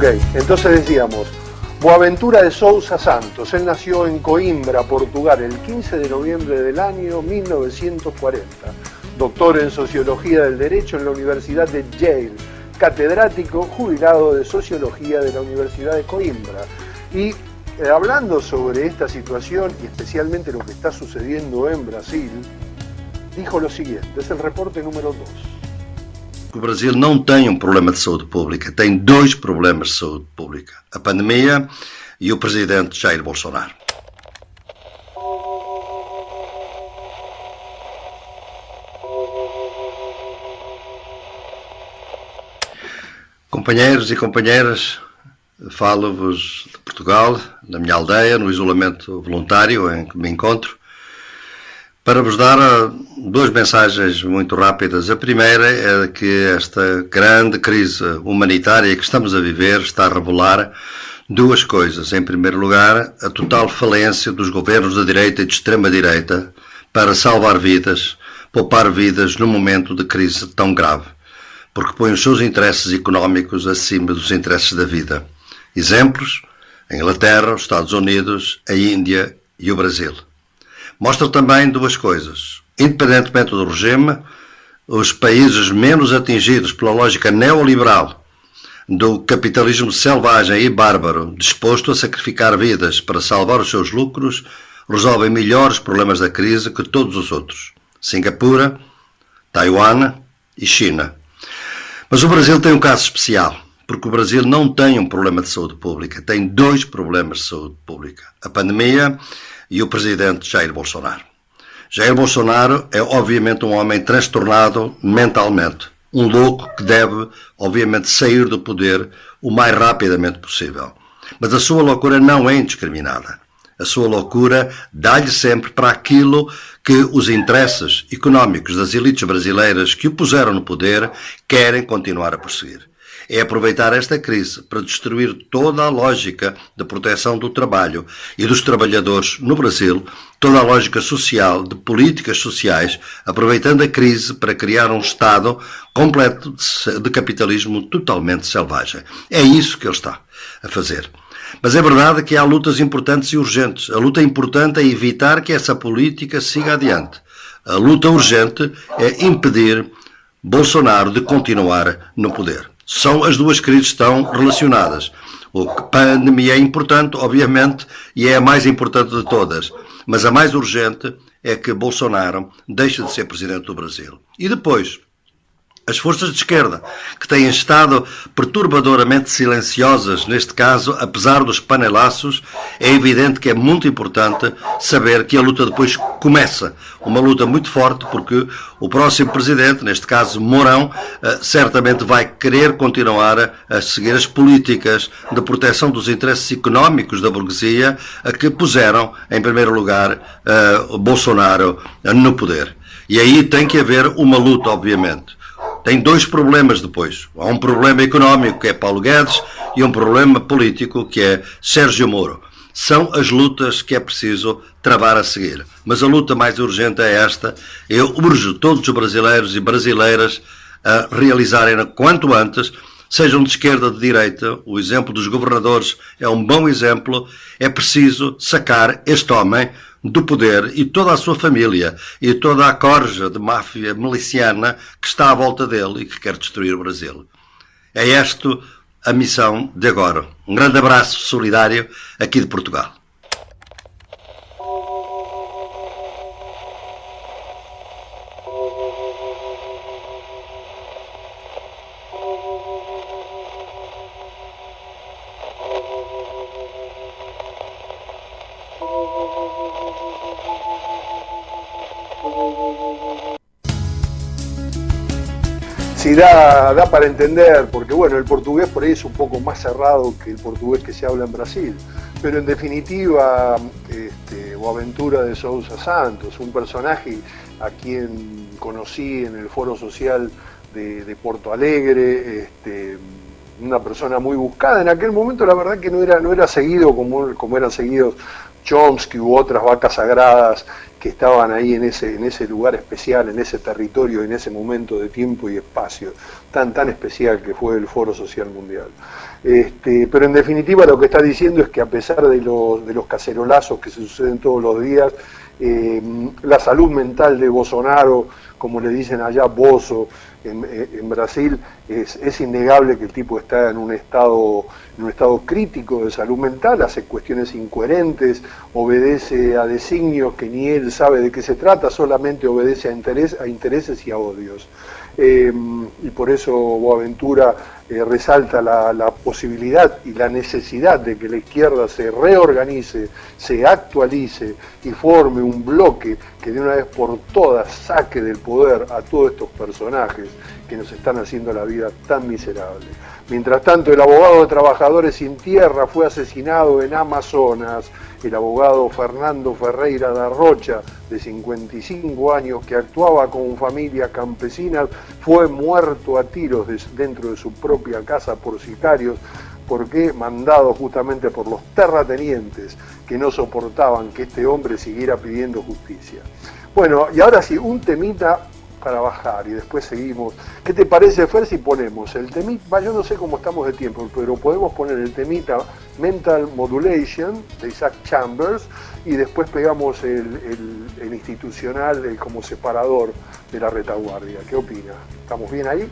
Ok, entonces decíamos, Boaventura de Sousa Santos, él nació en Coimbra, Portugal, el 15 de noviembre del año 1940, doctor en Sociología del Derecho en la Universidad de Yale, catedrático jubilado de Sociología de la Universidad de Coimbra. Y eh, hablando sobre esta situación y especialmente lo que está sucediendo en Brasil, dijo lo siguiente, es el reporte número 2. O Brasil não tem um problema de saúde pública, tem dois problemas de saúde pública: a pandemia e o presidente Jair Bolsonaro. Companheiros e companheiras, falo-vos de Portugal, da minha aldeia, no isolamento voluntário em que me encontro para vos dar ah, duas mensagens muito rápidas. A primeira é que esta grande crise humanitária que estamos a viver está a revelar duas coisas. Em primeiro lugar, a total falência dos governos da direita e de extrema-direita para salvar vidas, poupar vidas num momento de crise tão grave, porque põe os seus interesses económicos acima dos interesses da vida. Exemplos: a Inglaterra, os Estados Unidos, a Índia e o Brasil. Mostra também duas coisas. Independentemente do regime, os países menos atingidos pela lógica neoliberal do capitalismo selvagem e bárbaro, disposto a sacrificar vidas para salvar os seus lucros, resolvem melhores problemas da crise que todos os outros. Singapura, Taiwan e China. Mas o Brasil tem um caso especial, porque o Brasil não tem um problema de saúde pública, tem dois problemas de saúde pública: a pandemia e o presidente Jair Bolsonaro. Jair Bolsonaro é obviamente um homem transtornado mentalmente, um louco que deve obviamente sair do poder o mais rapidamente possível. Mas a sua loucura não é indiscriminada. A sua loucura dá-lhe sempre para aquilo que os interesses económicos das elites brasileiras que o puseram no poder querem continuar a perseguir. É aproveitar esta crise para destruir toda a lógica de proteção do trabalho e dos trabalhadores no Brasil, toda a lógica social, de políticas sociais, aproveitando a crise para criar um Estado completo de capitalismo totalmente selvagem. É isso que ele está a fazer. Mas é verdade que há lutas importantes e urgentes. A luta importante é evitar que essa política siga adiante. A luta urgente é impedir Bolsonaro de continuar no poder. São as duas crises estão relacionadas. A pandemia é importante, obviamente, e é a mais importante de todas. Mas a mais urgente é que Bolsonaro deixe de ser presidente do Brasil. E depois, as forças de esquerda, que têm estado perturbadoramente silenciosas neste caso, apesar dos panelaços, é evidente que é muito importante saber que a luta depois começa. Uma luta muito forte, porque o próximo presidente, neste caso Mourão, eh, certamente vai querer continuar a seguir as políticas de proteção dos interesses económicos da burguesia que puseram, em primeiro lugar, eh, Bolsonaro no poder. E aí tem que haver uma luta, obviamente tem dois problemas depois. Há um problema económico, que é Paulo Guedes, e um problema político, que é Sérgio Moro. São as lutas que é preciso travar a seguir. Mas a luta mais urgente é esta. Eu urjo todos os brasileiros e brasileiras a realizarem quanto antes, sejam de esquerda ou de direita, o exemplo dos governadores é um bom exemplo, é preciso sacar este homem do poder e toda a sua família e toda a corja de máfia miliciana que está à volta dele e que quer destruir o Brasil. É esta a missão de agora. Um grande abraço solidário aqui de Portugal. Sí, da, para entender, porque bueno, el portugués por ahí es un poco más cerrado que el portugués que se habla en Brasil, pero en definitiva, este, Boaventura de Sousa Santos, un personaje a quien conocí en el foro social de, de Porto Alegre, este, una persona muy buscada. En aquel momento la verdad que no era, no era seguido como, como eran seguidos Chomsky u otras vacas sagradas que estaban ahí en ese, en ese lugar especial, en ese territorio, en ese momento de tiempo y espacio tan tan especial que fue el Foro Social Mundial. Este, pero en definitiva lo que está diciendo es que a pesar de los, de los cacerolazos que se suceden todos los días, eh, la salud mental de Bolsonaro, como le dicen allá, Bozo, en, Brasil, es, es, innegable que el tipo está en un, estado, en un estado crítico de salud mental, hace cuestiones incoherentes, obedece a designios que ni él sabe de qué se trata, solamente obedece a, interés, a intereses y a odios. Eh, y por eso Boaventura eh, resalta la, la, posibilidad y la necesidad de que la izquierda se reorganice, se actualice y forme un bloque que de una vez por todas saque del poder a todos estos personajes que nos están haciendo la vida tan miserable. Mientras tanto, el abogado de Trabajadores sin Tierra fue asesinado en Amazonas, el abogado Fernando Ferreira da Rocha, de 55 años, que actuaba con familia campesina, fue muerto a tiros dentro de su propia casa por sicarios, porque mandado justamente por los terratenientes que no soportaban que este hombre siguiera pidiendo justicia. Bueno, y ahora sí, un temita para bajar y después seguimos. ¿Qué te parece, Fer, si ponemos el temita? Yo no sé cómo estamos de tiempo, pero podemos poner el temita Mental Modulation de Isaac Chambers y después pegamos el, institucional como separador de la retaguardia. ¿Qué opina? ¿Estamos bien ahí?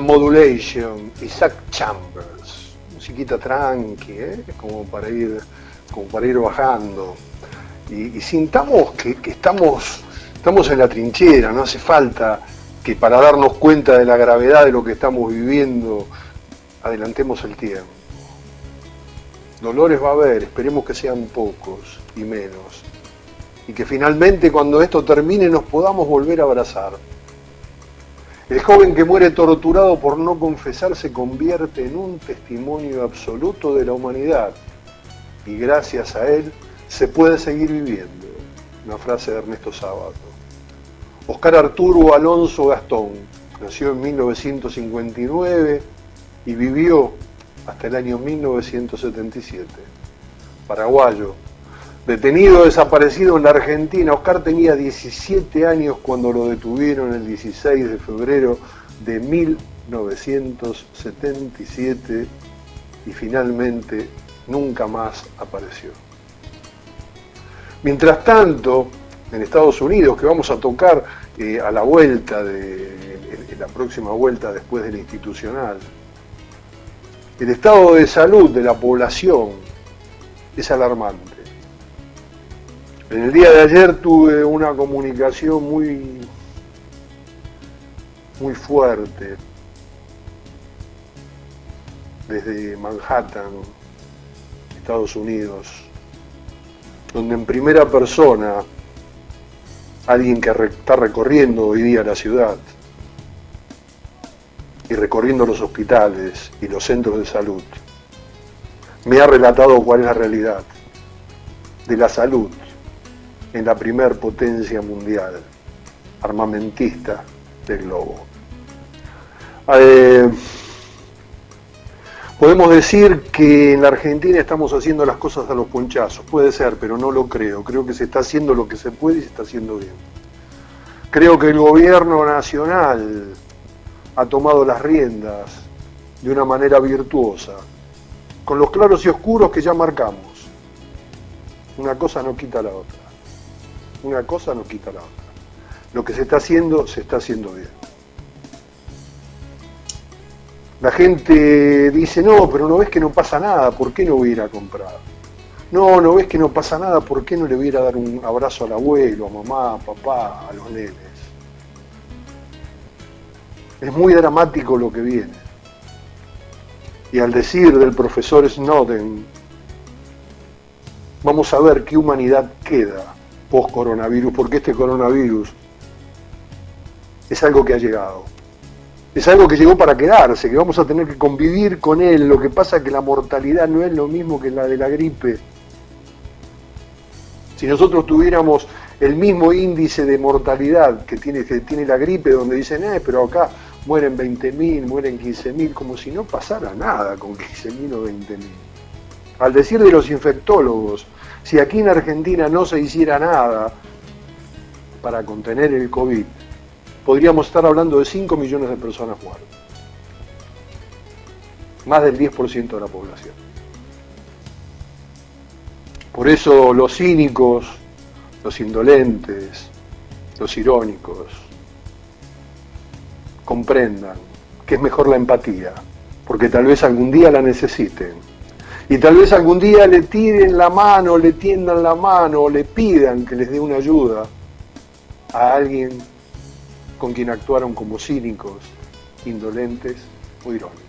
Modulation, Isaac Chambers. musiquita tranqui, ¿eh? como, para ir, como para ir bajando. Y, sintamos que, estamos, estamos en la trinchera, no hace falta que para darnos cuenta de la gravedad de lo que estamos viviendo, adelantemos el tiempo. Dolores va a haber, esperemos que sean pocos y menos. Y que finalmente cuando esto termine nos podamos volver a abrazar. El joven que muere torturado por no confesar se convierte en un testimonio absoluto de la humanidad y gracias a él se puede seguir viviendo. Una frase de Ernesto Sábato. Oscar Arturo Alonso Gastón nació en 1959 y vivió hasta el año 1977. Paraguayo. Detenido desaparecido en la Argentina, Oscar tenía 17 años cuando lo detuvieron el 16 de febrero de 1977 y finalmente nunca más apareció. Mientras tanto, en Estados Unidos, que vamos a tocar eh, a la vuelta de la próxima vuelta después de la institucional, el estado de salud de la población es alarmante. En el día de ayer tuve una comunicación muy, muy fuerte desde Manhattan, Estados Unidos, donde en primera persona alguien que está recorriendo hoy día la ciudad y recorriendo los hospitales y los centros de salud, me ha relatado cuál es la realidad de la salud en la primer potencia mundial armamentista del globo. Eh, podemos decir que en la Argentina estamos haciendo las cosas a los ponchazos, puede ser, pero no lo creo. Creo que se está haciendo lo que se puede y se está haciendo bien. Creo que el gobierno nacional ha tomado las riendas de una manera virtuosa, con los claros y oscuros que ya marcamos. Una cosa no quita la otra. Una cosa no quita la otra. Lo que se está haciendo, se está haciendo bien. La gente dice, no, pero no ves que no pasa nada, ¿por qué no hubiera comprado? No, no ves que no pasa nada, ¿por qué no le hubiera dar un abrazo al abuelo, a mamá, a papá, a los nenes? Es muy dramático lo que viene. Y al decir del profesor Snowden, vamos a ver qué humanidad queda post-coronavirus, porque este coronavirus es algo que ha llegado. Es algo que llegó para quedarse, que vamos a tener que convivir con él. Lo que pasa es que la mortalidad no es lo mismo que la de la gripe. Si nosotros tuviéramos el mismo índice de mortalidad que tiene, que tiene la gripe, donde dicen, eh, pero acá mueren 20.000, mueren 15.000, como si no pasara nada con 15.000 o 20.000. Al decir de los infectólogos, si aquí en Argentina no se hiciera nada para contener el COVID, podríamos estar hablando de 5 millones de personas muertas. Más del 10% de la población. Por eso los cínicos, los indolentes, los irónicos, comprendan que es mejor la empatía, porque tal vez algún día la necesiten. Y tal vez algún día le tiren la mano, le tiendan la mano, o le pidan que les dé una ayuda a alguien con quien actuaron como cínicos, indolentes o irónicos.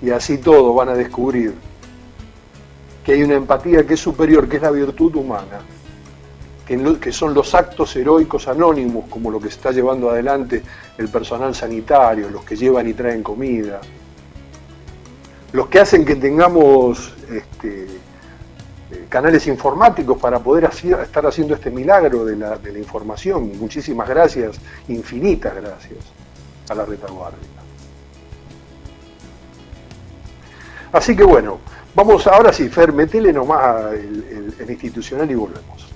Y así todo van a descubrir que hay una empatía que es superior, que es la virtud humana, que, son los actos heroicos anónimos, como lo que está llevando adelante el personal sanitario, los que llevan y traen comida, los que hacen que tengamos este, eh, canales informáticos para poder estar haciendo este milagro de la, información. Muchísimas gracias, infinitas gracias a la retaguardia. Así que bueno, vamos ahora sí, Fer, metele nomás el institucional y volvemos.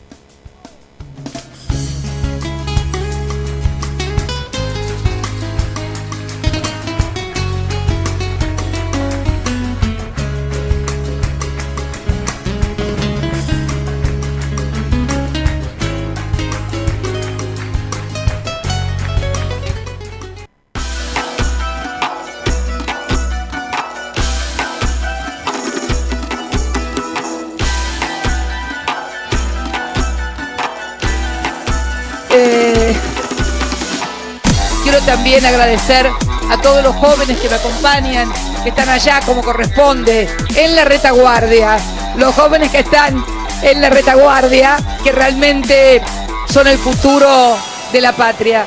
También agradecer a todos los jóvenes que me acompañan, que están allá como corresponde, en la retaguardia. Los jóvenes que están en la retaguardia, que realmente son el futuro de la patria.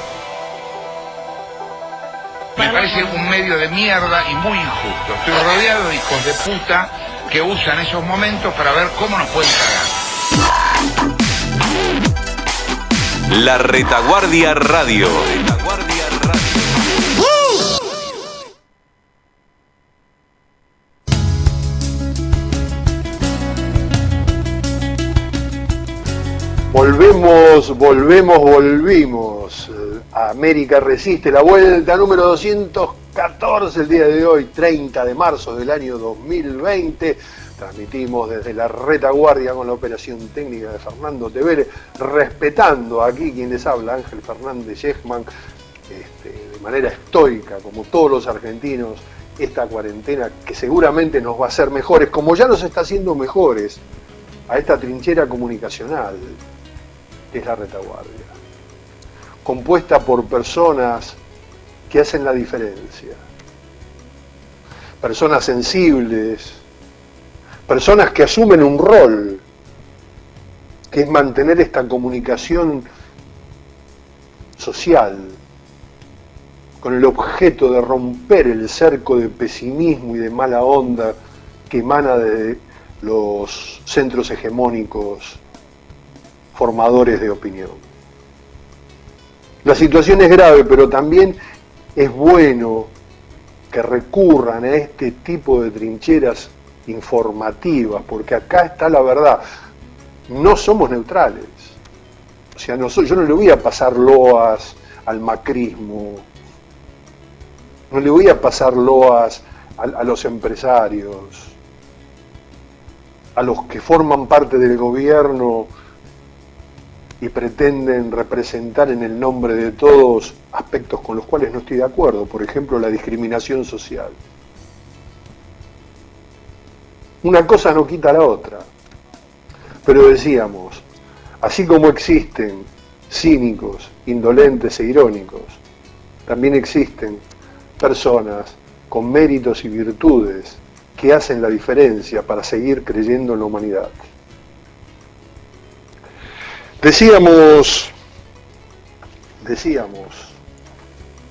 Me parece un medio de mierda y muy injusto. Estoy rodeado de hijos de puta que usan esos momentos para ver cómo nos pueden cagar. La Retaguardia Radio. Volvemos, volvemos, volvimos. América resiste la vuelta número 214 el día de hoy, 30 de marzo del año 2020. Transmitimos desde la retaguardia con la operación técnica de Fernando Tevere, respetando aquí quien les habla, Ángel Fernández Yechman, este, de manera estoica, como todos los argentinos, esta cuarentena que seguramente nos va a hacer mejores, como ya nos está haciendo mejores, a esta trinchera comunicacional que es la retaguardia, compuesta por personas que hacen la diferencia, personas sensibles, personas que asumen un rol, que es mantener esta comunicación social, con el objeto de romper el cerco de pesimismo y de mala onda que emana de los centros hegemónicos formadores de opinión. La situación es grave, pero también es bueno que recurran a este tipo de trincheras informativas, porque acá está la verdad. No somos neutrales. O sea, yo no le voy a pasar loas al macrismo, no le voy a pasar loas a los empresarios, a los que forman parte del gobierno y pretenden representar en el nombre de todos aspectos con los cuales no estoy de acuerdo, por ejemplo la discriminación social. Una cosa no quita la otra, pero decíamos, así como existen cínicos, indolentes e irónicos, también existen personas con méritos y virtudes que hacen la diferencia para seguir creyendo en la humanidad. Decíamos, decíamos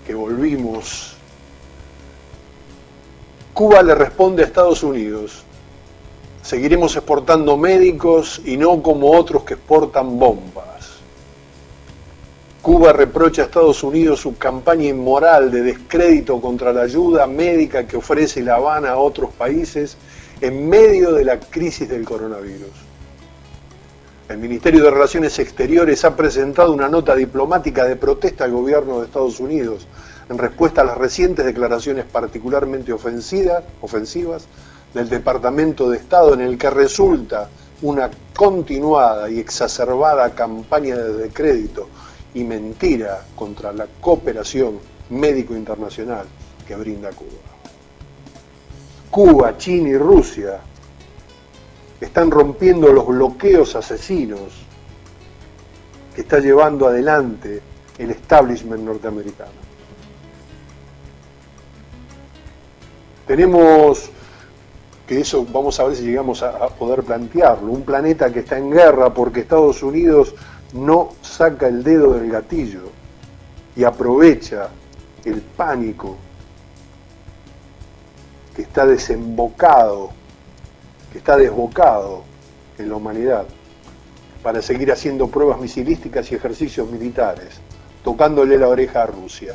que volvimos. Cuba le responde a Estados Unidos, seguiremos exportando médicos y no como otros que exportan bombas. Cuba reprocha a Estados Unidos su campaña inmoral de descrédito contra la ayuda médica que ofrece La Habana a otros países en medio de la crisis del coronavirus. El Ministerio de Relaciones Exteriores ha presentado una nota diplomática de protesta al gobierno de Estados Unidos en respuesta a las recientes declaraciones particularmente ofensivas, del Departamento de Estado en el que resulta una continuada y exacerbada campaña de descrédito y mentira contra la cooperación médico internacional que brinda Cuba. Cuba, China y Rusia están rompiendo los bloqueos asesinos que está llevando adelante el establishment norteamericano. Tenemos, que eso vamos a ver si llegamos a, poder plantearlo, un planeta que está en guerra porque Estados Unidos no saca el dedo del gatillo y aprovecha el pánico que está desembocado que está desbocado en la humanidad para seguir haciendo pruebas misilísticas y ejercicios militares, tocándole la oreja a Rusia.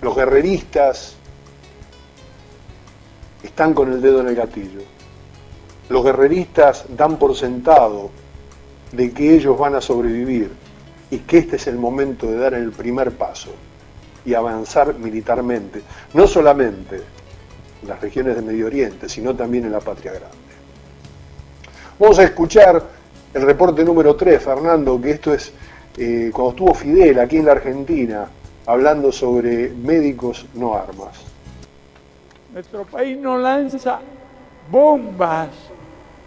Los guerreristas están con el dedo en el gatillo. Los guerreristas dan por sentado de que ellos van a sobrevivir y que este es el momento de dar el primer paso y avanzar militarmente, no solamente en las regiones de Medio Oriente, sino también en la patria grande. Vamos a escuchar el reporte número 3, Fernando, que esto es eh, cuando estuvo Fidel aquí en la Argentina, hablando sobre médicos no armas. Nuestro país no lanza bombas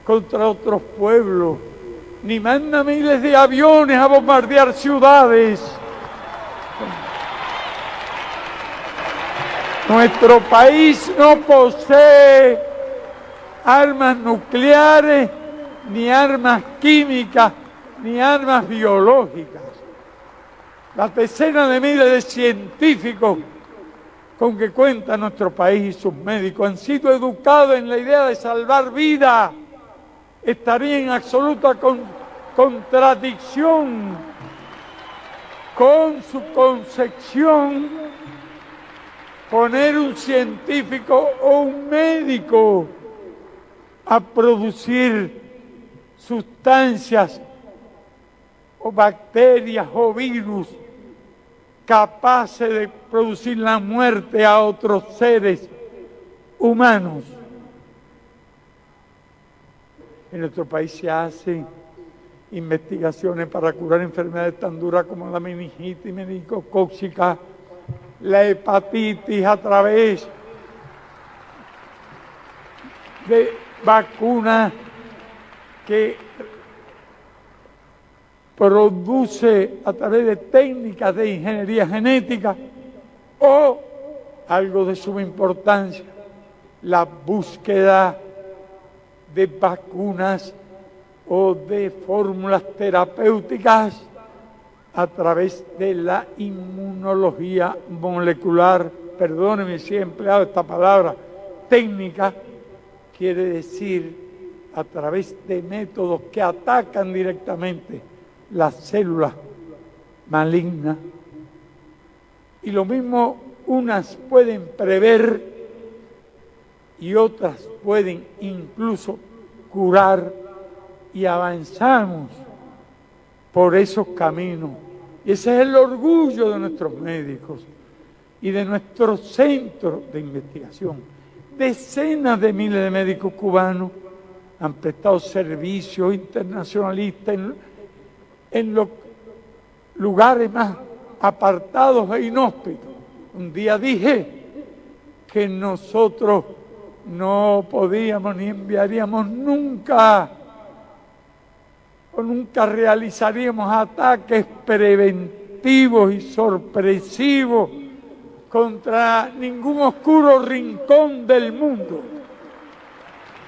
contra otros pueblos, ni manda miles de aviones a bombardear ciudades. Nuestro país no posee armas nucleares, ni armas químicas, ni armas biológicas. Las decenas de miles de científicos con que cuenta nuestro país y sus médicos han sido educados en la idea de salvar vida. Estaría en absoluta contradicción con su concepción poner un científico o un médico a producir sustancias o bacterias o virus capaces de producir la muerte a otros seres humanos. En nuestro país se hacen investigaciones para curar enfermedades tan duras como la meningitis meningocóxica, la hepatitis a través de vacunas que produce a través de técnicas de ingeniería genética o algo de suma importancia, la búsqueda de vacunas o de fórmulas terapéuticas a través de la inmunología molecular. Perdóneme si he empleado esta palabra técnica, quiere decir a través de métodos que atacan directamente las células malignas. Y lo mismo, unas pueden prever y otras pueden incluso curar y avanzamos por esos caminos. Ese es el orgullo de nuestros médicos y de nuestro centro de investigación. Decenas de miles de médicos cubanos han prestado servicio internacionalista en, en los lugares más apartados e inhóspitos. Un día dije que nosotros no podíamos ni enviaríamos nunca o nunca realizaríamos ataques preventivos y sorpresivos contra ningún oscuro rincón del mundo,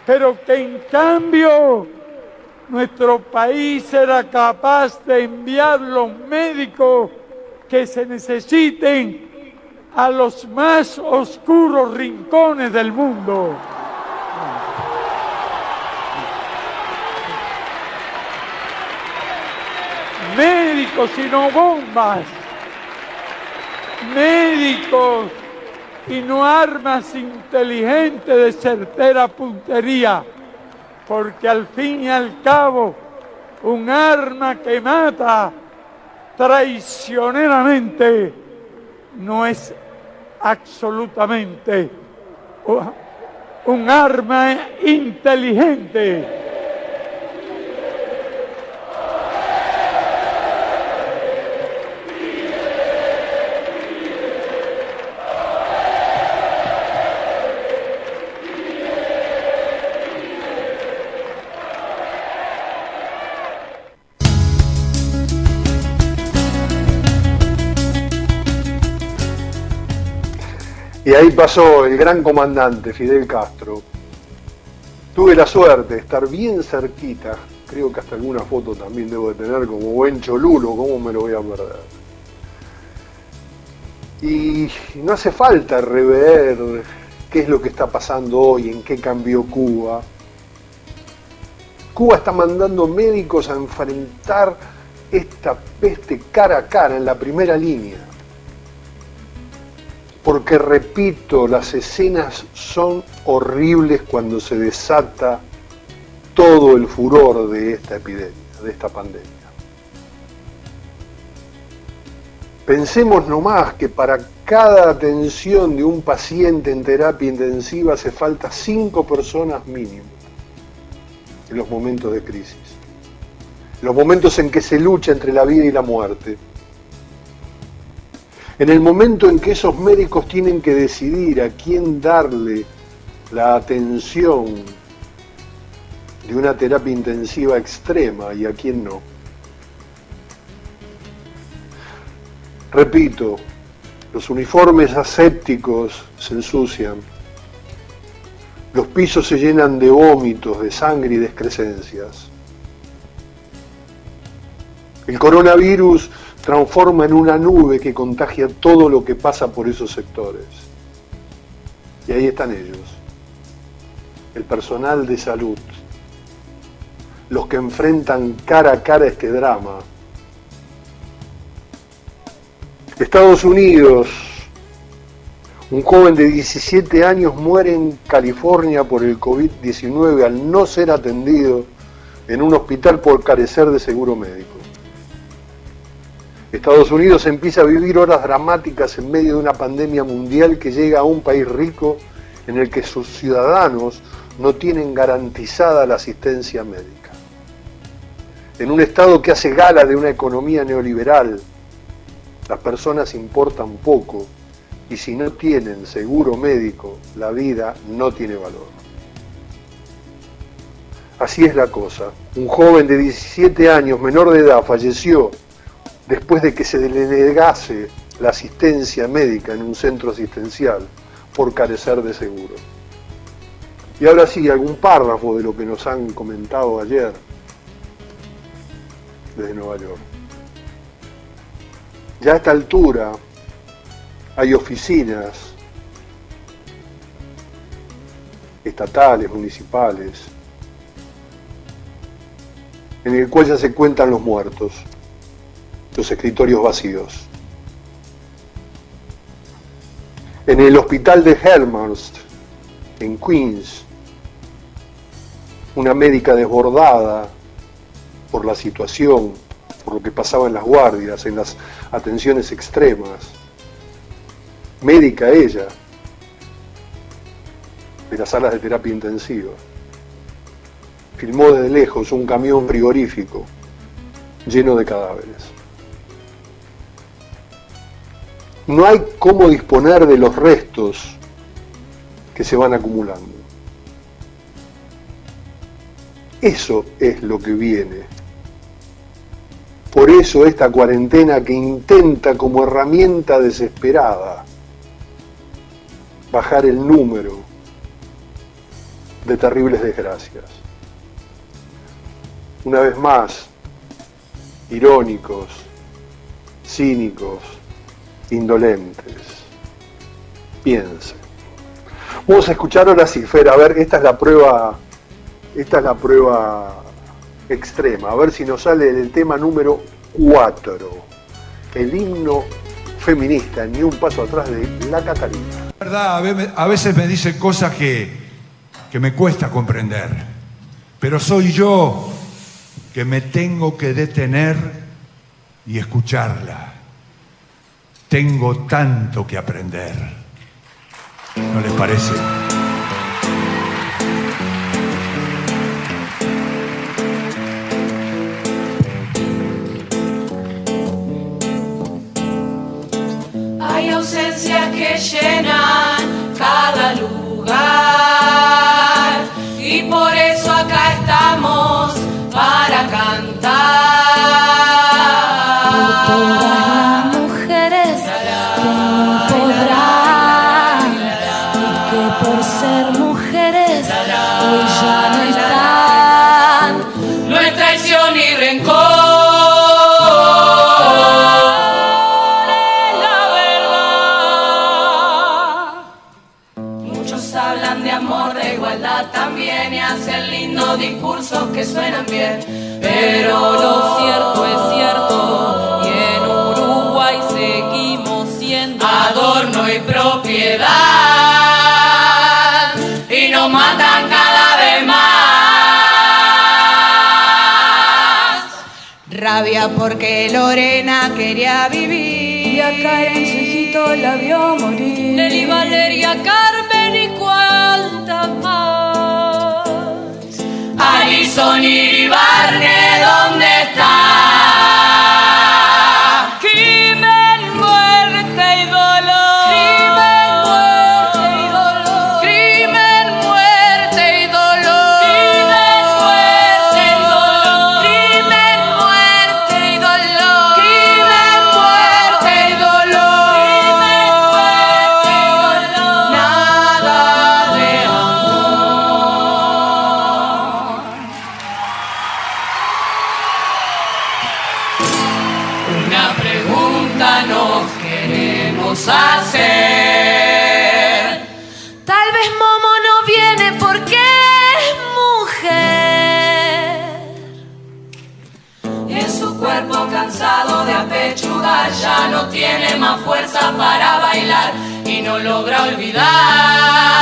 pero que en cambio nuestro país era capaz de enviar los médicos que se necesiten a los más oscuros rincones del mundo. Médicos y no bombas. Médicos y no armas inteligentes de certera puntería porque al fin y al cabo un arma que mata traicioneramente no es absolutamente un arma inteligente. Y ahí pasó el gran comandante Fidel Castro. Tuve la suerte de estar bien cerquita, creo que hasta alguna foto también debo de tener como buen cholulo, ¿cómo me lo voy a perder? Y no hace falta rever qué es lo que está pasando hoy, en qué cambió Cuba. Cuba está mandando médicos a enfrentar esta peste cara a cara en la primera línea porque repito, las escenas son horribles cuando se desata todo el furor de esta epidemia, de esta pandemia. Pensemos nomás que para cada atención de un paciente en terapia intensiva hace falta cinco personas mínimo en los momentos de crisis, los momentos en que se lucha entre la vida y la muerte en el momento en que esos médicos tienen que decidir a quién darle la atención de una terapia intensiva extrema y a quién no. Repito, los uniformes asépticos se ensucian, los pisos se llenan de vómitos, de sangre y de. El coronavirus transforma en una nube que contagia todo lo que pasa por esos sectores. Y ahí están ellos, el personal de salud, los que enfrentan cara a cara este drama. Estados Unidos, un joven de 17 años muere en California por el COVID-19 al no ser atendido en un hospital por carecer de seguro médico. Estados Unidos empieza a vivir horas dramáticas en medio de una pandemia mundial que llega a un país rico en el que sus ciudadanos no tienen garantizada la asistencia médica. En un Estado que hace gala de una economía neoliberal, las personas importan poco y si no tienen seguro médico, la vida no tiene valor. Así es la cosa. Un joven de 17 años, menor de edad, falleció después de que se le negase la asistencia médica en un centro asistencial por carecer de seguro. Y ahora sí, algún párrafo de lo que nos han comentado ayer desde Nueva York. Ya a esta altura hay oficinas estatales, municipales, en el cual ya se cuentan los muertos los escritorios vacíos. En el hospital de Helmhurst, en Queens, una médica desbordada por la situación, por lo que pasaba en las guardias, en las atenciones extremas. Médica ella, de las salas de terapia intensiva. Filmó desde lejos un camión frigorífico lleno de cadáveres. No hay cómo disponer de los restos que se van acumulando. Eso es lo que viene. Por eso esta cuarentena que intenta como herramienta desesperada bajar el número de terribles desgracias. Una vez más, irónicos, cínicos, indolentes. Piense. Vamos a escuchar ahora sí, Fer, a ver, esta es la prueba, esta es la prueba extrema, a ver si nos sale el tema número 4, el himno feminista, ni un paso atrás de la Catarina. verdad, a veces me dicen cosas que, que me cuesta comprender, pero soy yo que me tengo que detener y escucharla. Tengo tanto que aprender. ¿No les parece? Hay ausencias que que suenan bien, pero lo cierto es cierto y en Uruguay seguimos siendo adorno y propiedad y nos matan cada vez más. Rabia porque Lorena quería vivir y a Karen su hijito la vio morir. Nelly Valeria Carmen Alison y Barney, fuerza para bailar y no logra olvidar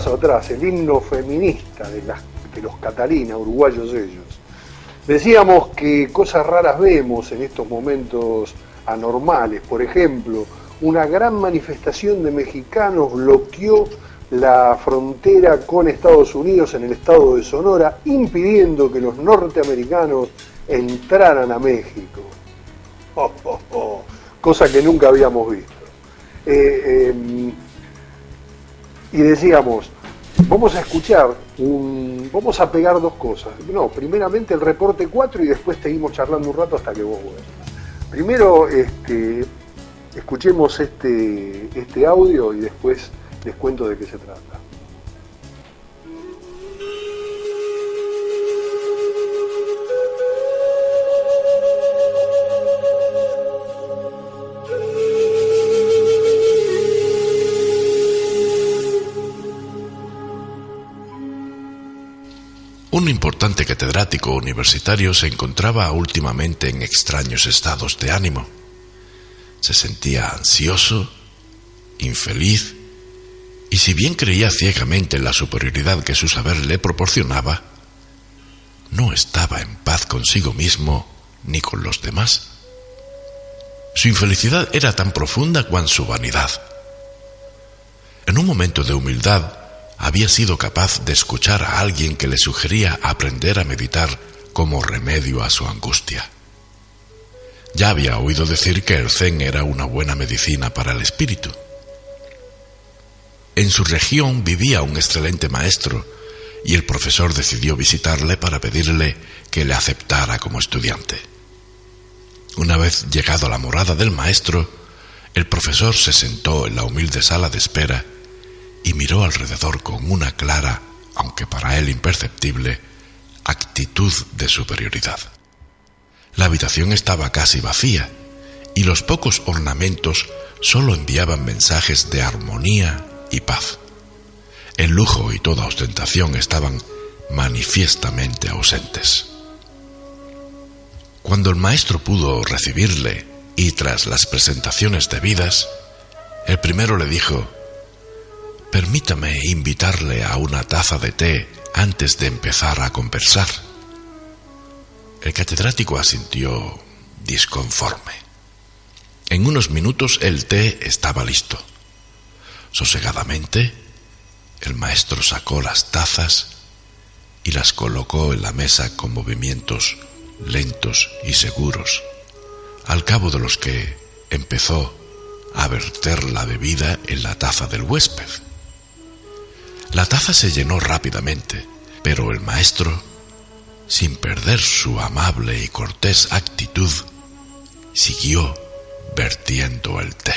paso atrás, el himno feminista de, las, de los Catalina, uruguayos ellos. Decíamos que cosas raras vemos en estos momentos anormales. Por ejemplo, una gran manifestación de mexicanos bloqueó la frontera con Estados Unidos en el estado de Sonora, impidiendo que los norteamericanos entraran a México. Oh, oh, oh. Cosa que nunca habíamos visto. Eh, eh, y decíamos, vamos a escuchar, un, vamos a pegar dos cosas. No, primeramente el reporte 4 y después seguimos charlando un rato hasta que vos vuelvas. Primero, este, escuchemos este, este audio y después les cuento de qué se trata. Un importante catedrático universitario se encontraba últimamente en extraños estados de ánimo. Se sentía ansioso, infeliz, y si bien creía ciegamente en la superioridad que su saber le proporcionaba, no estaba en paz consigo mismo ni con los demás. Su infelicidad era tan profunda cuan su vanidad. En un momento de humildad, había sido capaz de escuchar a alguien que le sugería aprender a meditar como remedio a su angustia. Ya había oído decir que el zen era una buena medicina para el espíritu. En su región vivía un excelente maestro y el profesor decidió visitarle para pedirle que le aceptara como estudiante. Una vez llegado a la morada del maestro, el profesor se sentó en la humilde sala de espera y miró alrededor con una clara, aunque para él imperceptible, actitud de superioridad. La habitación estaba casi vacía y los pocos ornamentos sólo enviaban mensajes de armonía y paz. El lujo y toda ostentación estaban manifiestamente ausentes. Cuando el maestro pudo recibirle y tras las presentaciones debidas, el primero le dijo, Permítame invitarle a una taza de té antes de empezar a conversar. El catedrático asintió disconforme. En unos minutos el té estaba listo. Sosegadamente, el maestro sacó las tazas y las colocó en la mesa con movimientos lentos y seguros, al cabo de los que empezó a verter la bebida en la taza del huésped. La taza se llenó rápidamente, pero el maestro, sin perder su amable y cortés actitud, siguió vertiendo el té.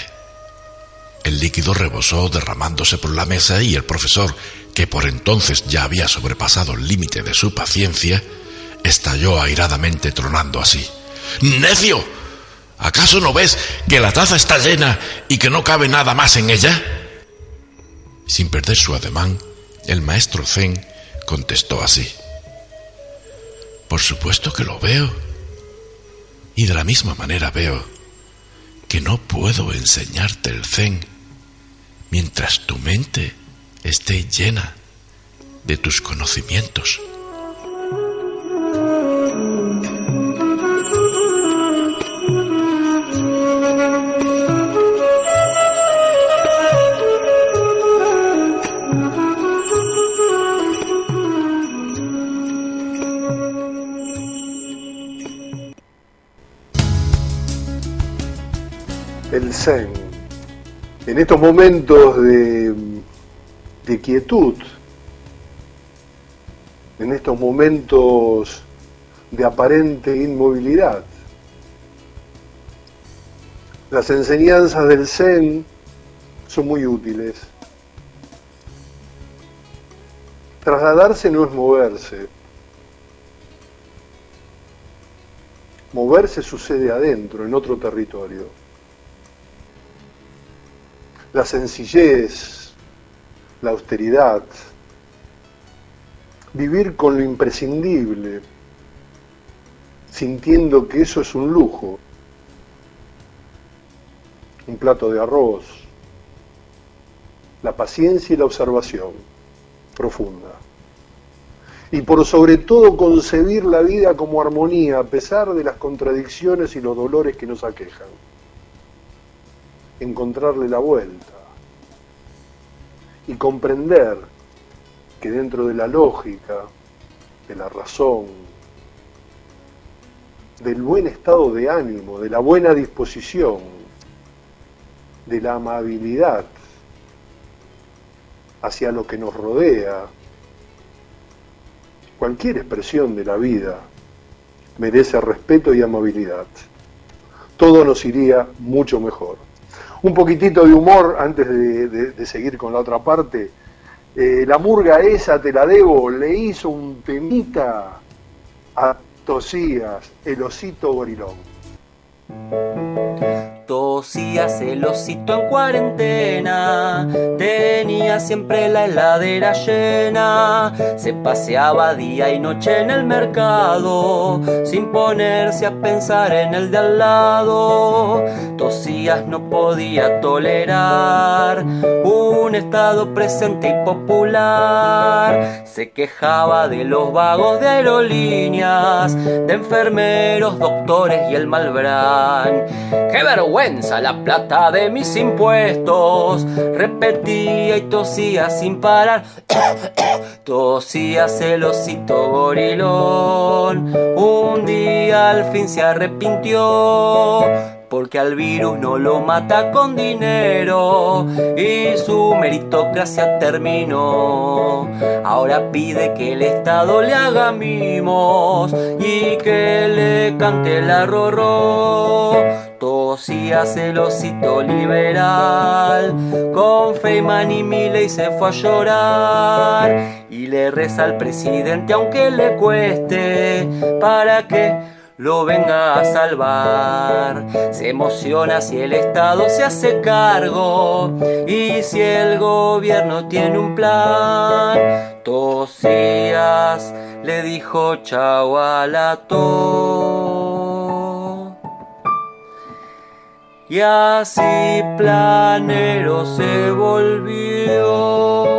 El líquido rebosó derramándose por la mesa y el profesor, que por entonces ya había sobrepasado el límite de su paciencia, estalló airadamente tronando así. ¡Necio! ¿Acaso no ves que la taza está llena y que no cabe nada más en ella? Sin perder su ademán, el maestro Zen contestó así. Por supuesto que lo veo. Y de la misma manera veo que no puedo enseñarte el zen mientras tu mente esté llena de tus conocimientos. Zen, en estos momentos de, de quietud, en estos momentos de aparente inmovilidad. Las enseñanzas del Zen son muy útiles. Trasladarse no es moverse. Moverse sucede adentro, en otro territorio la sencillez, la austeridad, vivir con lo imprescindible, sintiendo que eso es un lujo, un plato de arroz, la paciencia y la observación profunda. Y por sobre todo concebir la vida como armonía a pesar de las contradicciones y los dolores que nos aquejan encontrarle la vuelta y comprender que dentro de la lógica, de la razón, del buen estado de ánimo, de la buena disposición, de la amabilidad hacia lo que nos rodea, cualquier expresión de la vida merece respeto y amabilidad. Todo nos iría mucho mejor un poquitito de humor antes de, seguir con la otra parte. Eh, la murga esa, te la debo, le hizo un temita a Tosías, el osito gorilón. Tosía celosito en cuarentena, tenía siempre la heladera llena, se paseaba día y noche en el mercado, sin ponerse a pensar en el de al lado. Tosías no podía tolerar un estado presente y popular, se quejaba de los vagos de aerolíneas, de enfermeros, doctores y el ¡Qué vergüenza! la plata de mis impuestos. Repetía y tosía sin parar. tosía celosito gorilón. Un día al fin se arrepintió porque al virus no lo mata con dinero y su meritocracia terminó. Ahora pide que el Estado le haga mimos y que le cante la rorró. Tosía celosito liberal, con Feynman y Milley se fue a llorar y le reza al presidente aunque le cueste para que lo venga a salvar. Se emociona si el Estado se hace cargo y si el gobierno tiene un plan. Tosías le dijo chau a la. Y así planero se volvió.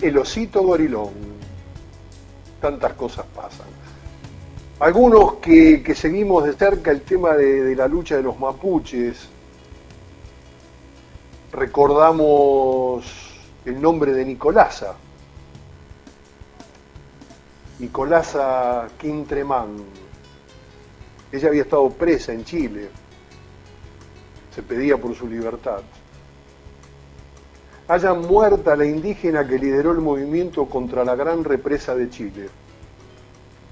El osito gorilón. Tantas cosas pasan. Algunos que, seguimos de cerca el tema de, la lucha de los mapuches, recordamos el nombre de Nicolasa. Nicolasa Quintremán. Ella había estado presa en Chile. Se pedía por su libertad hayan muerta la indígena que lideró el movimiento contra la gran represa de Chile.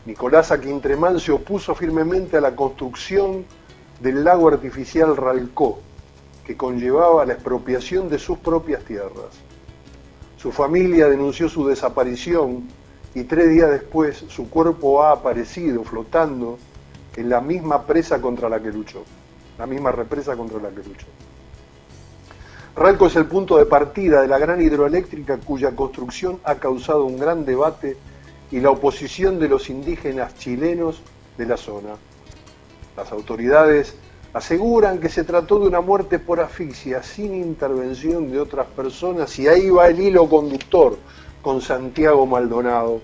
Nicolás Aquintremán se opuso firmemente a la construcción del lago artificial Ralcó, que conllevaba la expropiación de sus propias tierras. Su familia denunció su desaparición y tres días después su cuerpo ha aparecido flotando en la misma presa contra la que luchó, la misma represa contra la que luchó. Ralco es el punto de partida de la gran hidroeléctrica cuya construcción ha causado un gran debate y la oposición de los indígenas chilenos de la zona. Las autoridades aseguran que se trató de una muerte por asfixia sin intervención de otras personas y ahí va el hilo conductor con Santiago Maldonado.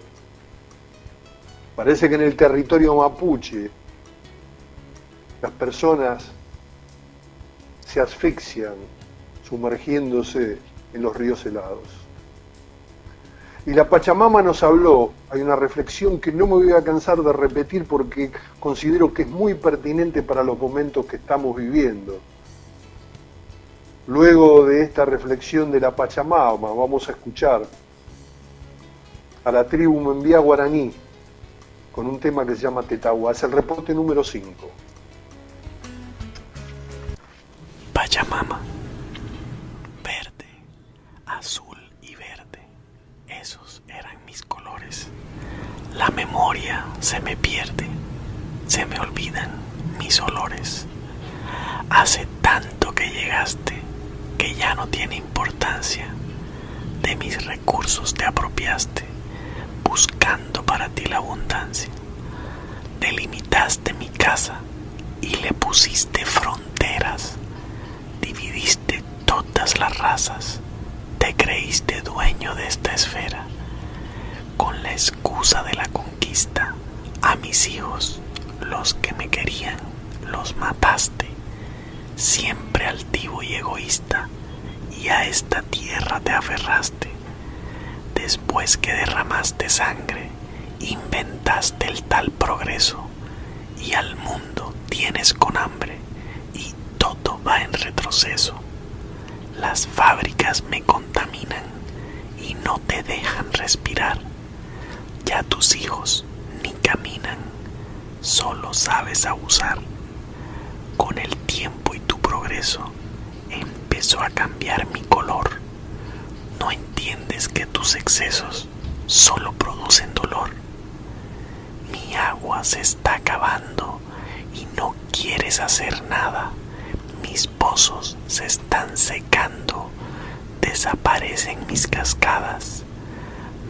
Parece que en el territorio mapuche las personas se asfixian sumergiéndose en los ríos helados. Y la Pachamama nos habló, hay una reflexión que no me voy a cansar de repetir porque considero que es muy pertinente para los momentos que estamos viviendo. Luego de esta reflexión de la Pachamama vamos a escuchar a la tribu Membía Guaraní con un tema que se llama Tetagua. Es el reporte número 5. Pachamama azul y verde. Esos eran mis colores. La memoria se me pierde, se me olvidan mis olores. Hace tanto que llegaste que ya no tiene importancia. De mis recursos te apropiaste, buscando para ti la abundancia. Delimitaste mi casa y le pusiste fronteras. Dividiste todas las razas creíste dueño de esta esfera. Con la excusa de la conquista, a mis hijos, los que me querían, los mataste. Siempre altivo y egoísta, y a esta tierra te aferraste. Después que derramaste sangre, inventaste el tal progreso, y al mundo tienes con hambre, y todo va en retroceso. Las fábricas me contaminan y no te dejan respirar. Ya tus hijos ni caminan, solo sabes abusar. Con el tiempo y tu progreso empezó a cambiar mi color. No entiendes que tus excesos solo producen dolor. Mi agua se está acabando y no quieres hacer nada mis pozos se están secando, desaparecen mis cascadas,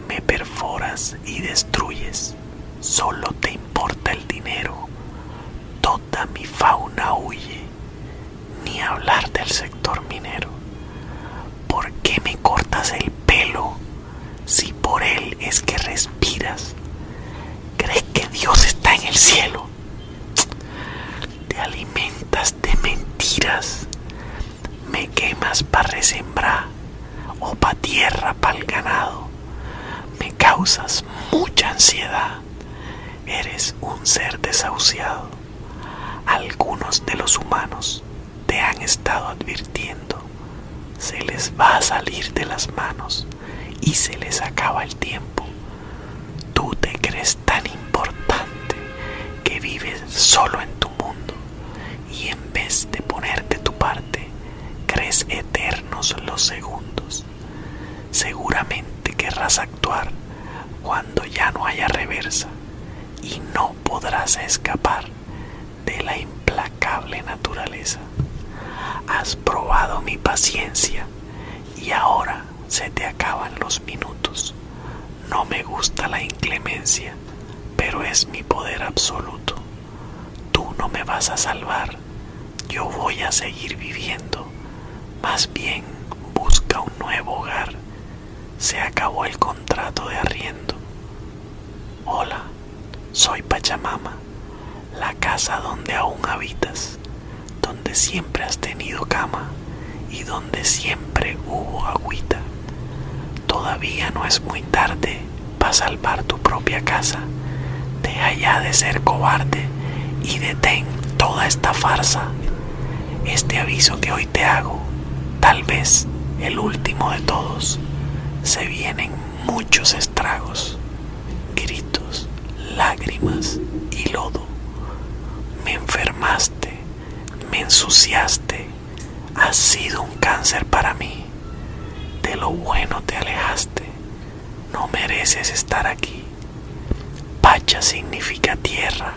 me perforas y destruyes, solo te importa el dinero, toda mi fauna huye, ni hablar del sector minero. ¿Por qué me cortas el pelo si por él es que respiras? ¿Crees que Dios está en el cielo? Te alimentas de mentiras. Me quemas para resembrar o pa' tierra para el ganado. Me causas mucha ansiedad. Eres un ser desahuciado. Algunos de los humanos te han estado advirtiendo. Se les va a salir de las manos y se les acaba el tiempo. Tú te crees tan importante que vives solo en tu y en vez de ponerte tu parte, crees eternos los segundos. Seguramente querrás actuar cuando ya no haya reversa y no podrás escapar de la implacable naturaleza. Has probado mi paciencia y ahora se te acaban los minutos. No me gusta la inclemencia, pero es mi poder absoluto. Tú no me vas a salvar yo voy a seguir viviendo. Más bien, busca un nuevo hogar. Se acabó el contrato de arriendo. Hola, soy Pachamama, la casa donde aún habitas, donde siempre has tenido cama y donde siempre hubo agüita. Todavía no es muy tarde para salvar tu propia casa. Deja ya de ser cobarde y detén toda esta farsa. Este aviso que hoy te hago tal vez el último de todos. Se vienen muchos estragos, gritos, lágrimas y lodo. Me enfermaste, me ensuciaste, has sido un cáncer para mí. De lo bueno te alejaste, no mereces estar aquí. Pacha significa tierra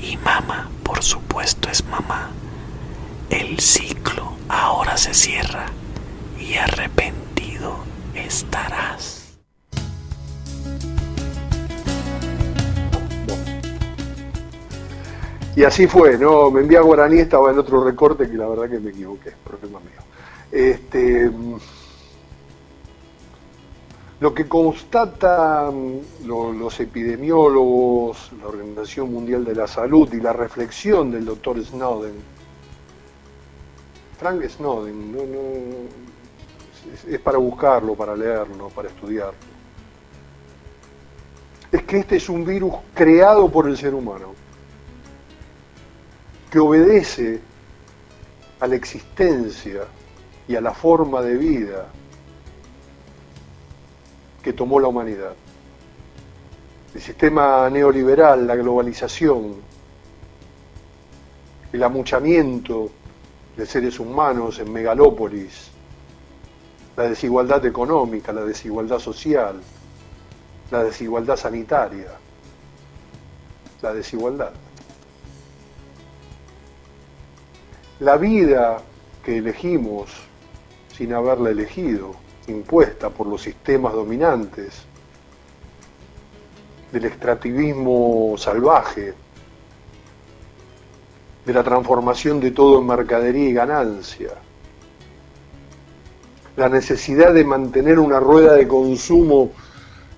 y mama, por supuesto, es mamá. El ciclo ahora se cierra y arrepentido estarás. Y así fue, ¿no? Me envié a Guaraní, estaba en otro recorte que la verdad que me equivoqué, problema mío. Este, lo que constatan los epidemiólogos, la Organización Mundial de la Salud y la reflexión del doctor Snowden, Frank Snowden, es, para buscarlo, para leerlo, para estudiarlo, es que este es un virus creado por el ser humano, que obedece a la existencia y a la forma de vida que tomó la humanidad. El sistema neoliberal, la globalización, el amuchamiento de seres humanos en megalópolis, la desigualdad económica, la desigualdad social, la desigualdad sanitaria, la desigualdad. La vida que elegimos sin haberla elegido, impuesta por los sistemas dominantes, del extractivismo salvaje, de la transformación de todo en mercadería y ganancia, la necesidad de mantener una rueda de consumo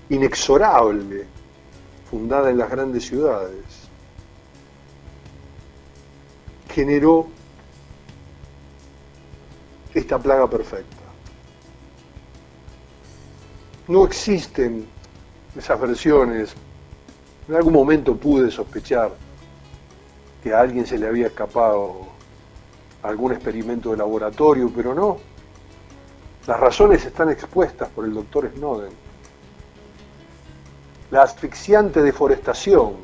inexorable, fundada en las grandes ciudades, generó esta plaga perfecta. No existen esas versiones. En algún momento pude sospechar que a alguien se le había escapado algún experimento de laboratorio, pero no. Las razones están expuestas por el doctor Snowden. La asfixiante deforestación,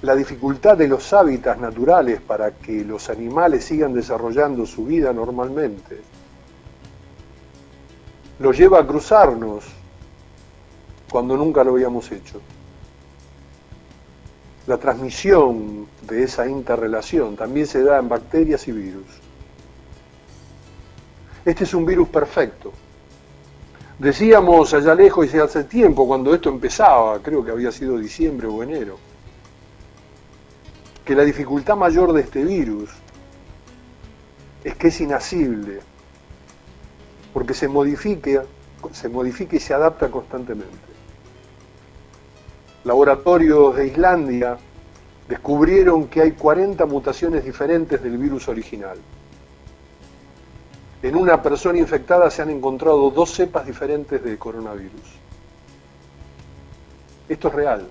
la dificultad de los hábitats naturales para que los animales sigan desarrollando su vida normalmente, lo lleva a cruzarnos cuando nunca lo habíamos hecho. La transmisión de esa interrelación también se da en bacterias y virus. Este es un virus perfecto. Decíamos allá lejos y hace tiempo, cuando esto empezaba, creo que había sido diciembre o enero, que la dificultad mayor de este virus es que es inasible, porque se modifica, se modifica y se adapta constantemente. Laboratorios de Islandia descubrieron que hay 40 mutaciones diferentes del virus original. En una persona infectada se han encontrado dos cepas diferentes de coronavirus. Esto es real.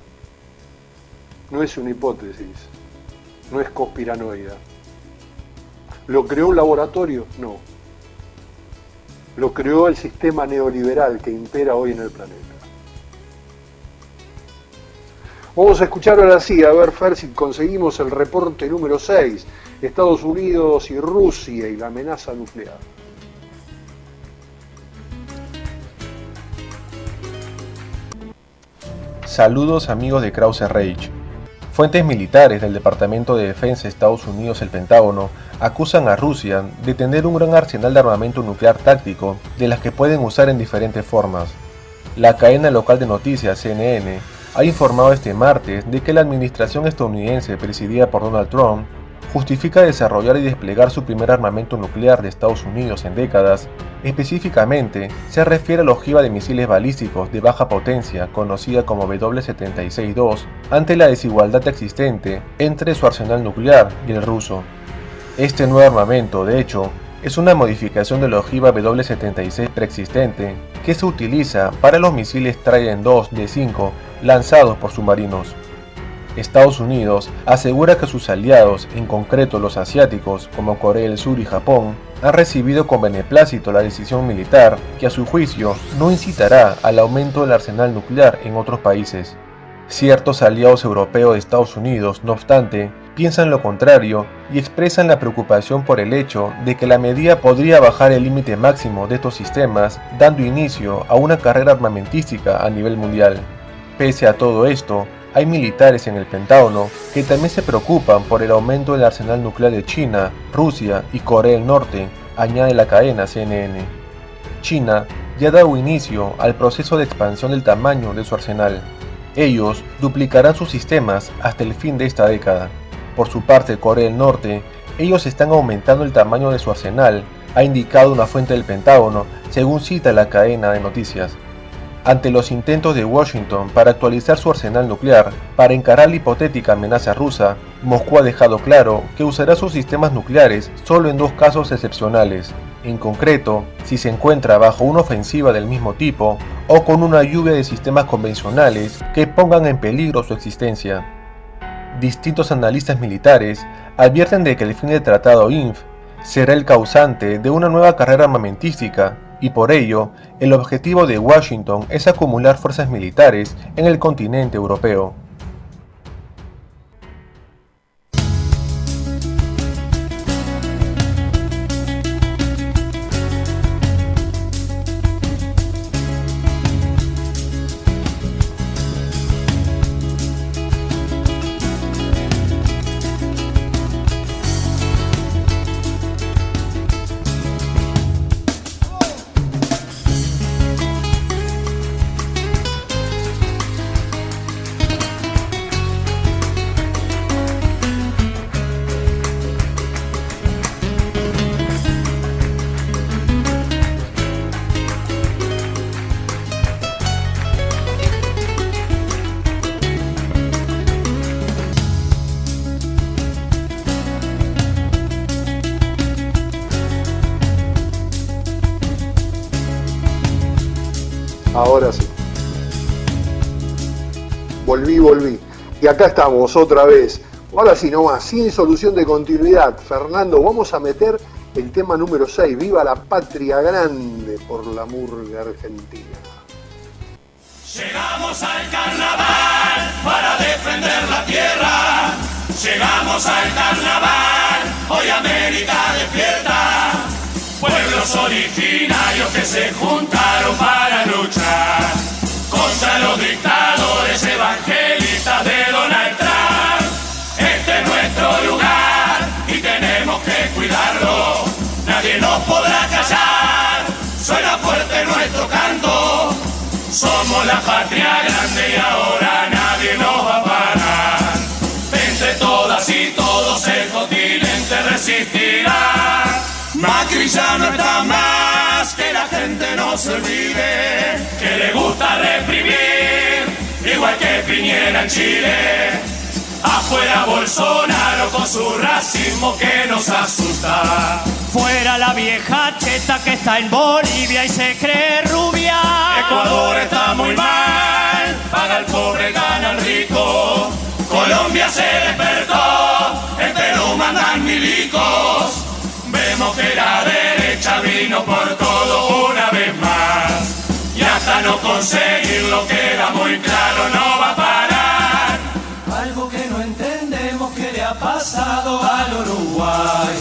No es una hipótesis. No es conspiranoida. ¿Lo creó un laboratorio? No lo creó el sistema neoliberal que impera hoy en el planeta. Vamos a escuchar ahora sí, a ver Fer si conseguimos el reporte número 6, Estados Unidos y Rusia y la amenaza nuclear. Saludos amigos de Krause Reich. Fuentes militares del Departamento de Defensa de Estados Unidos, el Pentágono, acusan a Rusia de tener un gran arsenal de armamento nuclear táctico, de las que pueden usar en diferentes formas. La cadena local de noticias CNN ha informado este martes de que la administración estadounidense presidida por Donald Trump justifica desarrollar y desplegar su primer armamento nuclear de Estados Unidos en décadas. Específicamente, se refiere a la ojiva de misiles balísticos de baja potencia, conocida como W-76-2, ante la desigualdad existente entre su arsenal nuclear y el ruso. Este nuevo armamento, de hecho, es una modificación de la ojiva W-76 preexistente que se utiliza para los misiles Trident 2 de 5 lanzados por submarinos. Estados Unidos asegura que sus aliados, en concreto los asiáticos como Corea del Sur y Japón, han recibido con beneplácito la decisión militar que a su juicio no incitará al aumento del arsenal nuclear en otros países. Ciertos aliados europeos de Estados Unidos, no obstante, piensan lo contrario y expresan la preocupación por el hecho de que la medida podría bajar el límite máximo de estos sistemas, dando inicio a una carrera armamentística a nivel mundial. Pese a todo esto, hay militares en el Pentágono que también se preocupan por el aumento del arsenal nuclear de China, Rusia y Corea del Norte, añade la cadena CNN. China ya ha dado inicio al proceso de expansión del tamaño de su arsenal. Ellos duplicarán sus sistemas hasta el fin de esta década. Por su parte, Corea del Norte, ellos están aumentando el tamaño de su arsenal, ha indicado una fuente del Pentágono, según cita la cadena de noticias. Ante los intentos de Washington para actualizar su arsenal nuclear para encarar la hipotética amenaza rusa, Moscú ha dejado claro que usará sus sistemas nucleares solo en dos casos excepcionales, en concreto, si se encuentra bajo una ofensiva del mismo tipo o con una lluvia de sistemas convencionales que pongan en peligro su existencia. Distintos analistas militares advierten de que el fin del Tratado INF será el causante de una nueva carrera armamentística y por ello el objetivo de Washington es acumular fuerzas militares en el continente europeo. Acá estamos otra vez. Ahora sí, nomás, sin solución de continuidad. Fernando, vamos a meter el tema número 6. Viva la patria grande por la murga argentina. Llegamos al carnaval para defender la tierra. Llegamos al carnaval, hoy América despierta. Pueblos originarios que se juntaron Nadie nos podrá callar. Suena fuerte nuestro canto. Somos la patria grande y ahora nadie nos va a parar. Entre todas y todos el continente resistirá. Macri ya no está más, que la gente no se olvide, que le gusta reprimir, igual que Piñera en Chile. Afuera Bolsonaro con su racismo que nos asusta. Fuera la vieja cheta que está en Bolivia y se cree rubia. Ecuador está muy mal, paga el pobre, gana el rico. Colombia se despertó, en Perú mandan milicos. Vemos que la derecha vino por todo una vez más. Y hasta no conseguirlo queda muy claro, no va a parar. Pasado al Uruguay.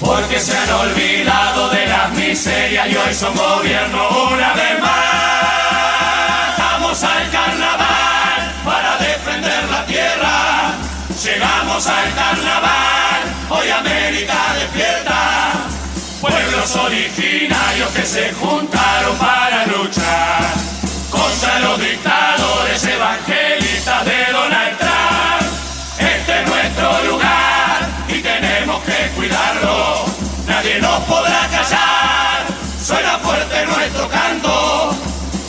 Porque se han olvidado de las miserias y hoy son gobierno una vez más. Vamos al carnaval para defender la tierra. Llegamos al carnaval, hoy América despierta. Pueblos originarios que se juntaron para luchar contra los dictadores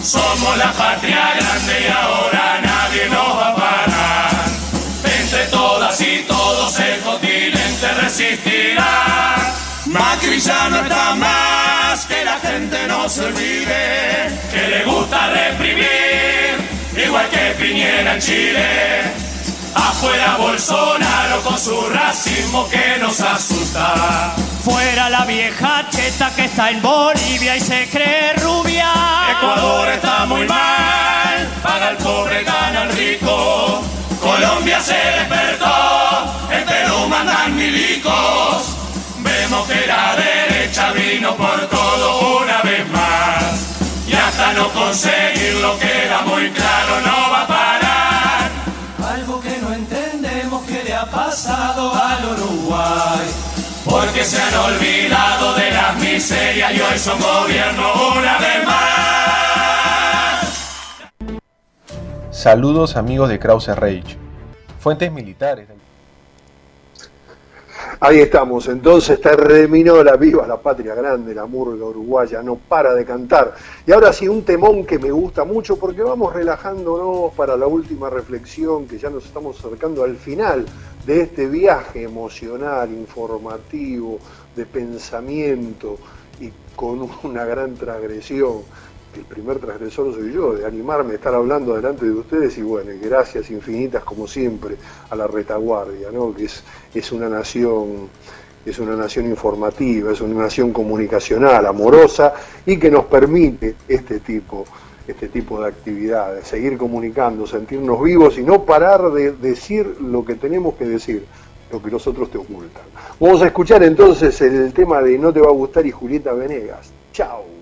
Somos la patria grande y ahora nadie nos va a parar. Entre todas y todos el continente resistirá. Macri ya no está más, que la gente no se olvide, que le gusta reprimir, igual que Piñera en Chile. Afuera Bolsonaro con su racismo que nos asusta. Fuera la vieja cheta que está en Bolivia y se cree rubia. Ecuador está muy mal, paga el pobre, gana el rico. Colombia se despertó, en Perú mandan milicos. Vemos que la derecha vino por todo una vez más. Y hasta no conseguirlo queda muy claro, no va a parar. Al Uruguay. Porque se han olvidado de las miserias y hoy son gobierno una vez más. Saludos amigos de Krause Rage. Fuentes militares. Ahí estamos, entonces la viva la patria grande, la murga uruguaya, no para de cantar. Y ahora sí, un temón que me gusta mucho porque vamos relajándonos para la última reflexión, que ya nos estamos acercando al final de este viaje emocional, informativo, de pensamiento y con una gran transgresión el primer transgresor soy yo, de animarme a estar hablando delante de ustedes y bueno, gracias infinitas como siempre a la retaguardia, ¿no? que es, es una nación es una nación informativa, es una nación comunicacional, amorosa y que nos permite este tipo, este tipo de actividades, seguir comunicando, sentirnos vivos y no parar de decir lo que tenemos que decir, lo que los otros te ocultan. Vamos a escuchar entonces el tema de No te va a gustar y Julieta Venegas. Chao.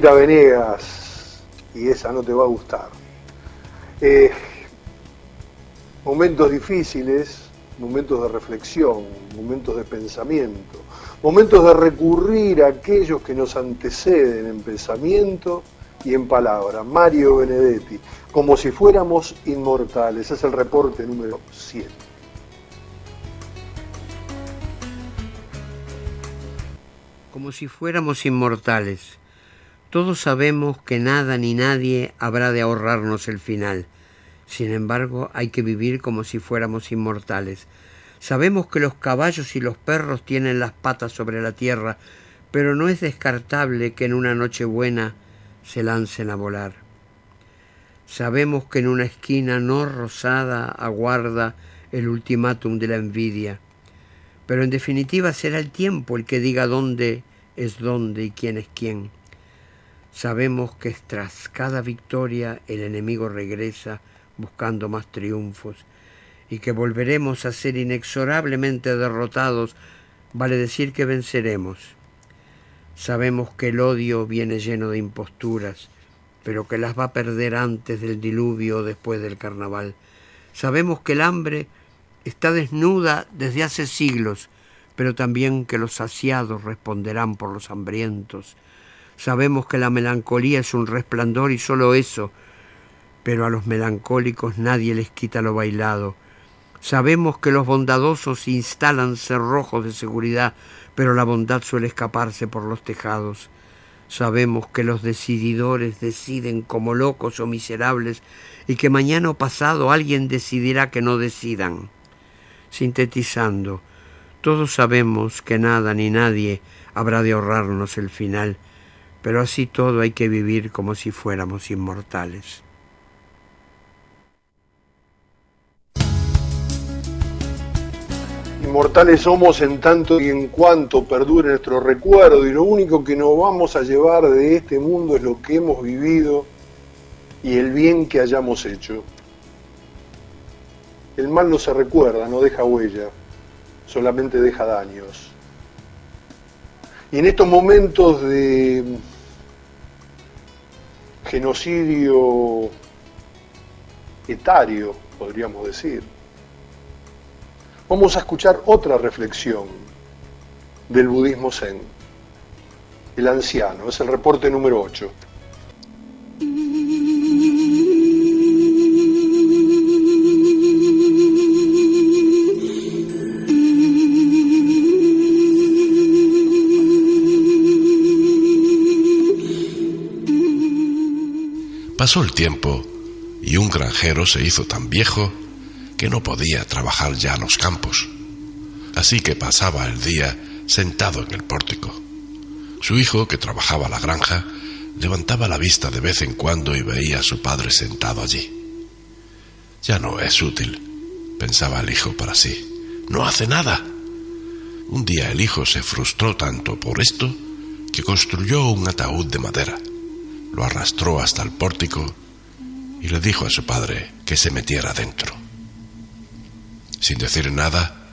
Venegas, y esa no te va a gustar. Eh, momentos difíciles, momentos de reflexión, momentos de pensamiento, momentos de recurrir a aquellos que nos anteceden en pensamiento y en palabra. Mario Benedetti, como si fuéramos inmortales, es el reporte número 7. como si fuéramos inmortales. Todos sabemos que nada ni nadie habrá de ahorrarnos el final. Sin embargo, hay que vivir como si fuéramos inmortales. Sabemos que los caballos y los perros tienen las patas sobre la tierra, pero no es descartable que en una noche buena se lancen a volar. Sabemos que en una esquina no rosada aguarda el ultimátum de la envidia, pero en definitiva será el tiempo el que diga dónde es dónde y quién es quién. Sabemos que tras cada victoria el enemigo regresa buscando más triunfos y que volveremos a ser inexorablemente derrotados, vale decir que venceremos. Sabemos que el odio viene lleno de imposturas, pero que las va a perder antes del diluvio o después del carnaval. Sabemos que el hambre está desnuda desde hace siglos, pero también que los saciados responderán por los hambrientos. Sabemos que la melancolía es un resplandor y solo eso, pero a los melancólicos nadie les quita lo bailado. Sabemos que los bondadosos instalan cerrojos de seguridad, pero la bondad suele escaparse por los tejados. Sabemos que los decididores deciden como locos o miserables y que mañana o pasado alguien decidirá que no decidan. Sintetizando, todos sabemos que nada ni nadie habrá de ahorrarnos el final, pero así todo hay que vivir como si fuéramos inmortales. Inmortales somos en tanto y en cuanto perdure nuestro recuerdo y lo único que nos vamos a llevar de este mundo es lo que hemos vivido y el bien que hayamos hecho. El mal no se recuerda, no deja huella, solamente deja daños. Y en estos momentos de genocidio etario, podríamos decir, vamos a escuchar otra reflexión del budismo zen. El anciano, es el reporte número 8. Pasó el tiempo y un granjero se hizo tan viejo que no podía trabajar ya los campos. Así que pasaba el día sentado en el pórtico. Su hijo, que trabajaba la granja, levantaba la vista de vez en cuando y veía a su padre sentado allí. Ya no es útil, pensaba el hijo para sí. No hace nada. Un día el hijo se frustró tanto por esto que construyó un ataúd de madera, lo arrastró hasta el pórtico y le dijo a su padre que se metiera dentro. Sin decir nada,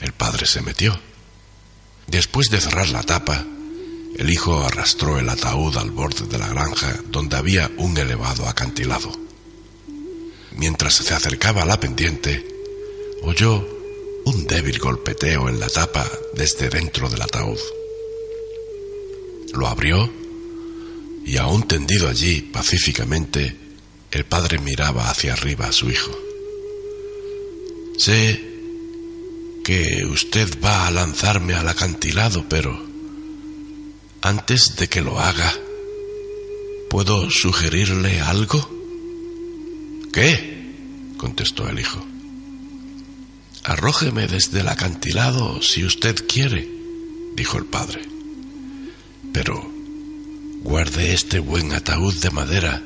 el padre se metió. Después de cerrar la tapa, el hijo arrastró el ataúd al borde de la granja donde había un elevado acantilado. Mientras se acercaba a la pendiente, oyó un débil golpeteo en la tapa desde dentro del ataúd. Lo abrió y aún tendido allí pacíficamente, el padre miraba hacia arriba a su hijo. Sé que usted va a lanzarme al acantilado, pero antes de que lo haga, ¿puedo sugerirle algo? ¿Qué? contestó el hijo. Arrójeme desde el acantilado si usted quiere, dijo el padre. Pero guarde este buen ataúd de madera,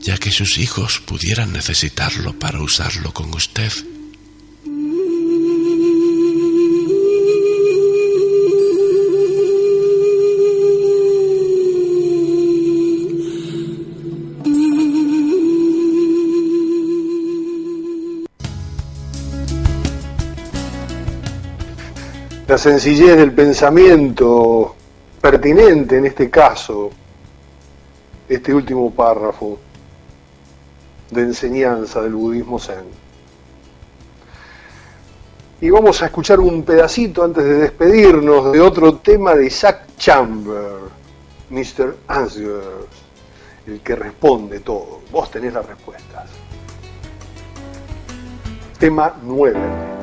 ya que sus hijos pudieran necesitarlo para usarlo con usted. la sencillez del pensamiento pertinente en este caso, este último párrafo de enseñanza del budismo zen. Y vamos a escuchar un pedacito antes de despedirnos de otro tema de Isaac Chamber, Mr. Answers, el que responde todo. Vos tenés las respuestas. Tema 9.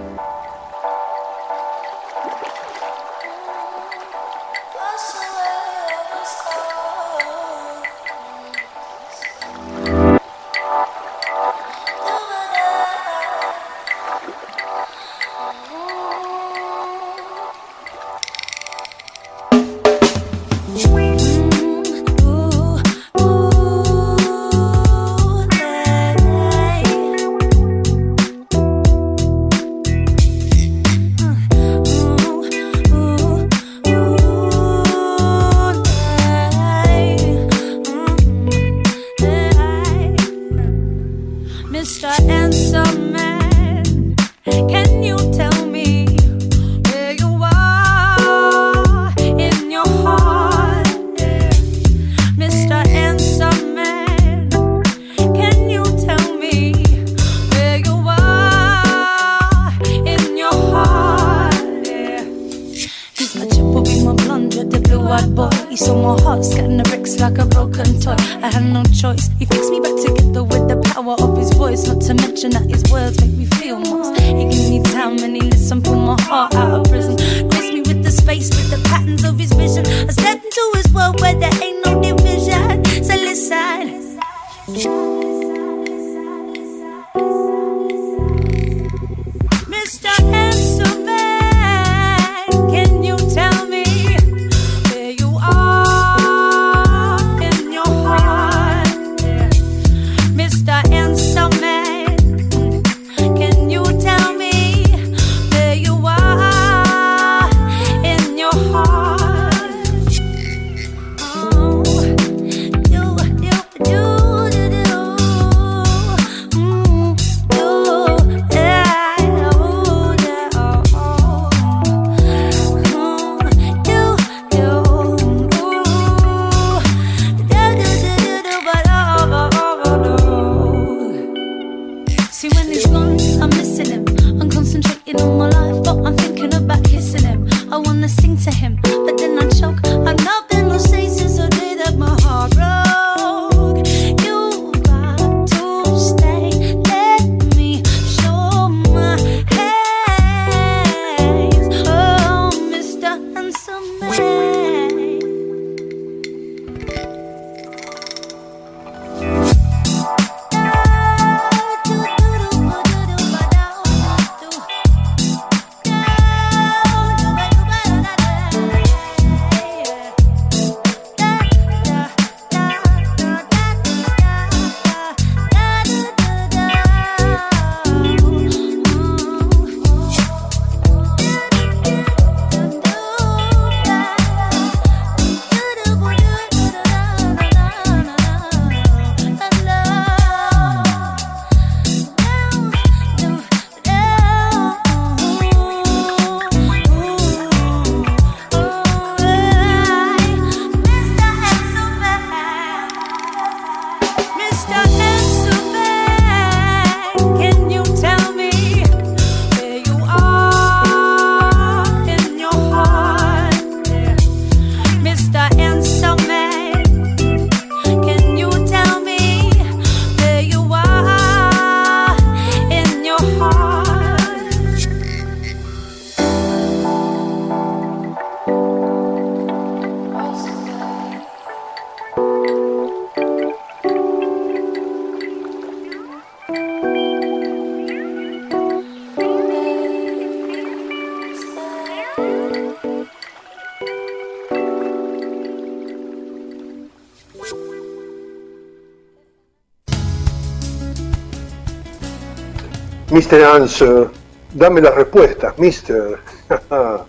Mr. Answer, dame las respuestas, Mister.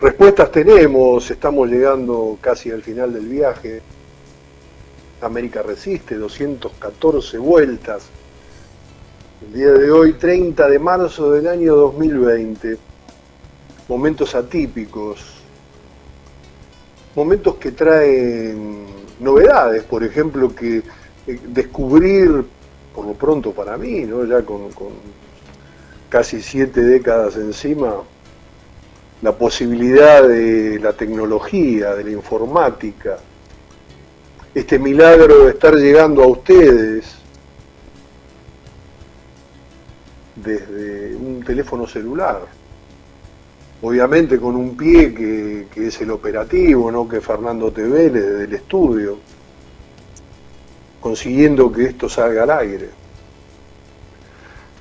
respuestas tenemos, estamos llegando casi al final del viaje. América resiste, 214 vueltas. El día de hoy, 30 de marzo del año 2020. Momentos atípicos. Momentos que traen novedades, por ejemplo, que eh, descubrir, por lo pronto para mí, ¿no? ya con casi siete décadas encima, la posibilidad de la tecnología, de la informática, este milagro de estar llegando a ustedes desde un teléfono celular. Obviamente con un pie que, es el operativo, ¿no? que Fernando TV desde el estudio, consiguiendo que esto salga al aire.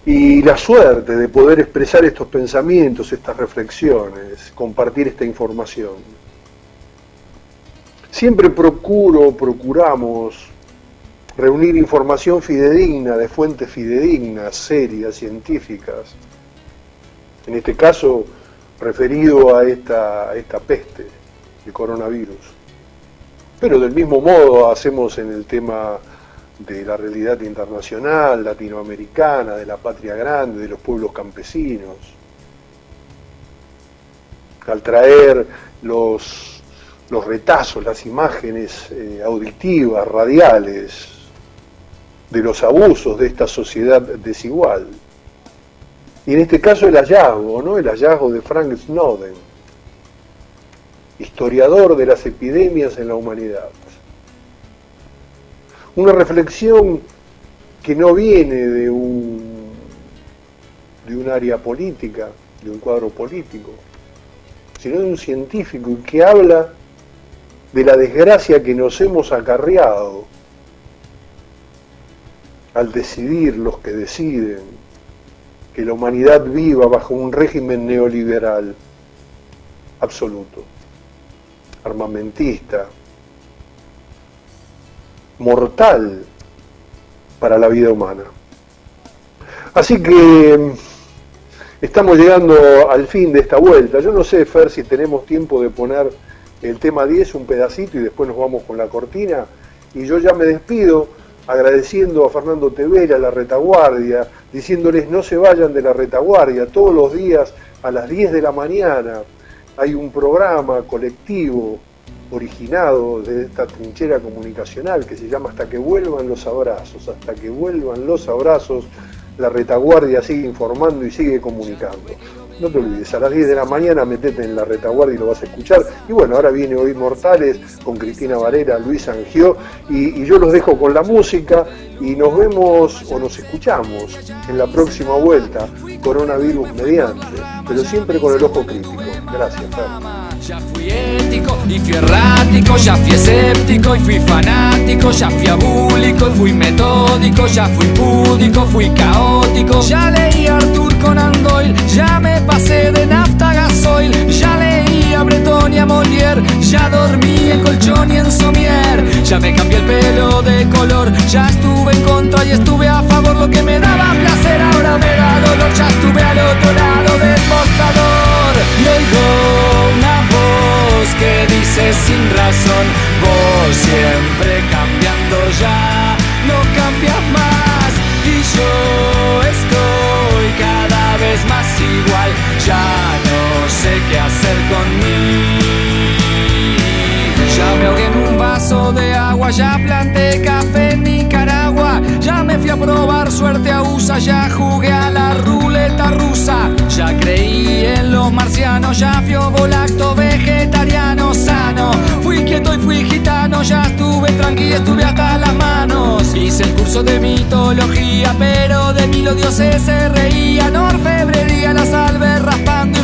Y la suerte de poder expresar estos pensamientos, estas reflexiones, compartir esta información. Siempre procuro, procuramos reunir información fidedigna, de fuentes fidedignas, serias, científicas. En este caso, referido a esta, esta peste, el coronavirus. Pero del mismo modo hacemos en el tema de la realidad internacional, latinoamericana, de la patria grande, de los pueblos campesinos. Al traer los, los retazos, las imágenes eh, auditivas, radiales, de los abusos de esta sociedad desigual. Y en este caso el hallazgo, ¿no? El hallazgo de Frank Snowden, historiador de las epidemias en la humanidad. Una reflexión que no viene de un, de un área política, de un cuadro político, sino de un científico que habla de la desgracia que nos hemos acarreado al decidir los que deciden que la humanidad viva bajo un régimen neoliberal absoluto, armamentista, mortal para la vida humana. Así que mm, estamos llegando al fin de esta vuelta. Yo no sé, Fer, si tenemos tiempo de poner el tema 10, un pedacito, y después nos vamos con la cortina. Y yo ya me despido agradeciendo a Fernando Tevera, a la retaguardia, diciéndoles no se vayan de la retaguardia, todos los días a las 10 de la mañana hay un programa colectivo originado de esta trinchera comunicacional que se llama Hasta que vuelvan los abrazos, hasta que vuelvan los abrazos, la retaguardia sigue informando y sigue comunicando. No te olvides, a las 10 de la mañana metete en la retaguardia y lo vas a escuchar. Y bueno, ahora viene Hoy Mortales con Cristina Varela, Luis Angió, y, y yo los dejo con la música y nos vemos o nos escuchamos en la próxima vuelta, coronavirus mediante, pero siempre con el ojo crítico. Gracias, Fer. Ya fui ético y fui errático, ya fui escéptico y fui fanático, ya fui abúlico y fui metódico, ya fui púdico, fui caótico. Ya leí a Arthur Conan Doyle, ya me pasé de nafta gasoil, ya leí a Breton y a Molière, ya dormí en colchón y en somier, ya me cambié el pelo de color, ya estuve en contra y estuve a favor, lo que me daba placer ahora me da dolor, ya estuve al otro lado del mostrador. Y oigo una voz que dice sin razón, vos siempre cambiando ya, ya planté café en Nicaragua, ya me fui a probar suerte a USA, ya jugué a la ruleta rusa, ya creí en los marcianos, ya fui volacto vegetariano sano, fui quieto y fui gitano, ya estuve tranquilo, estuve hasta las manos, hice el curso de mitología, pero de mí los dioses se reían, orfebrería, la salve raspando y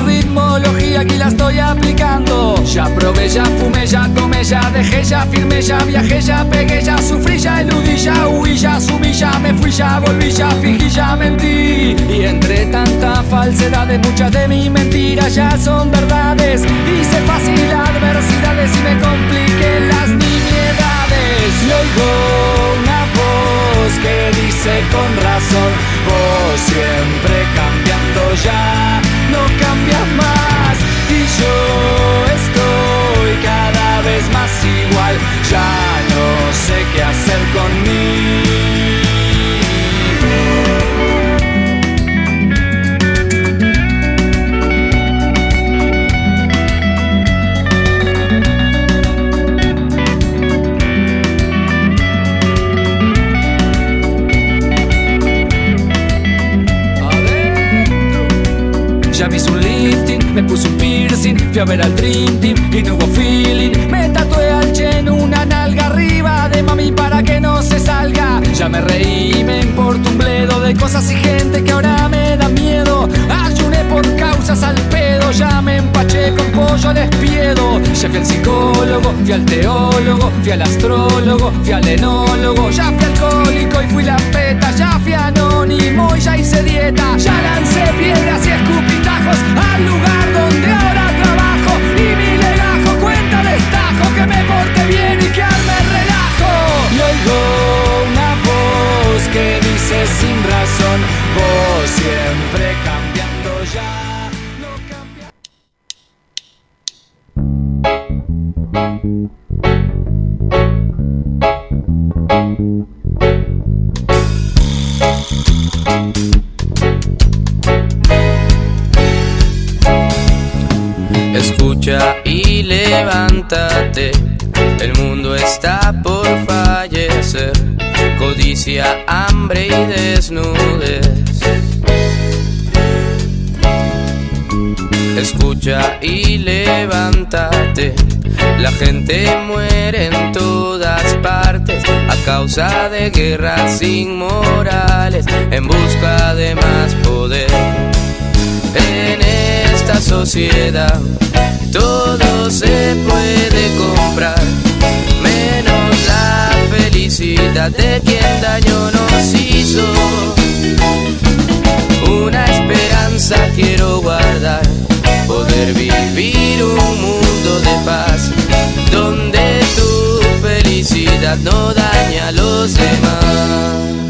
aquí la estoy aplicando, ya probé, ya fumé, ya tomé, ya dejé, ya firmé, ya viajé, ya pegué, ya sufrí, ya eludí, ya huí, ya subí, ya me fui, ya volví, ya fingí, ya mentí. Y entre tanta falsedad de muchas de mis mentiras ya son verdades. Hice fácil adversidades y me compliqué las nimiedades. Y oigo una voz que dice con razón, vos siempre igual, ya no sé qué hacer conmigo. Ya vi su lifting, me puso un piercing, fui a ver al Dream Team y no hubo fin. Ya me reí, me importa un bledo de cosas y gente que ahora me da miedo. Ayuné por causas al pedo, ya me empaché con pollo al espiedo. Ya fui al psicólogo, fui al teólogo, fui al astrólogo, fui al enólogo. Ya fui alcohólico y fui la peta, ya fui anónimo y ya hice dieta. Ya lancé piedras y escupitajos al lugar donde ahora trabajo. Y mi legajo cuenta destajo que me porte bien sin razón, vos siempre cambiando ya. no Escucha y levántate, el mundo está por fallecer. Codicia, hambre y desnudez. Escucha y levántate, la gente muere en todas partes a causa de guerras inmorales en busca de más poder. En esta sociedad todo se puede comprar, felicidad de quien daño nos hizo. Una esperanza quiero guardar, poder vivir un mundo de paz, donde tu felicidad no daña a los demás.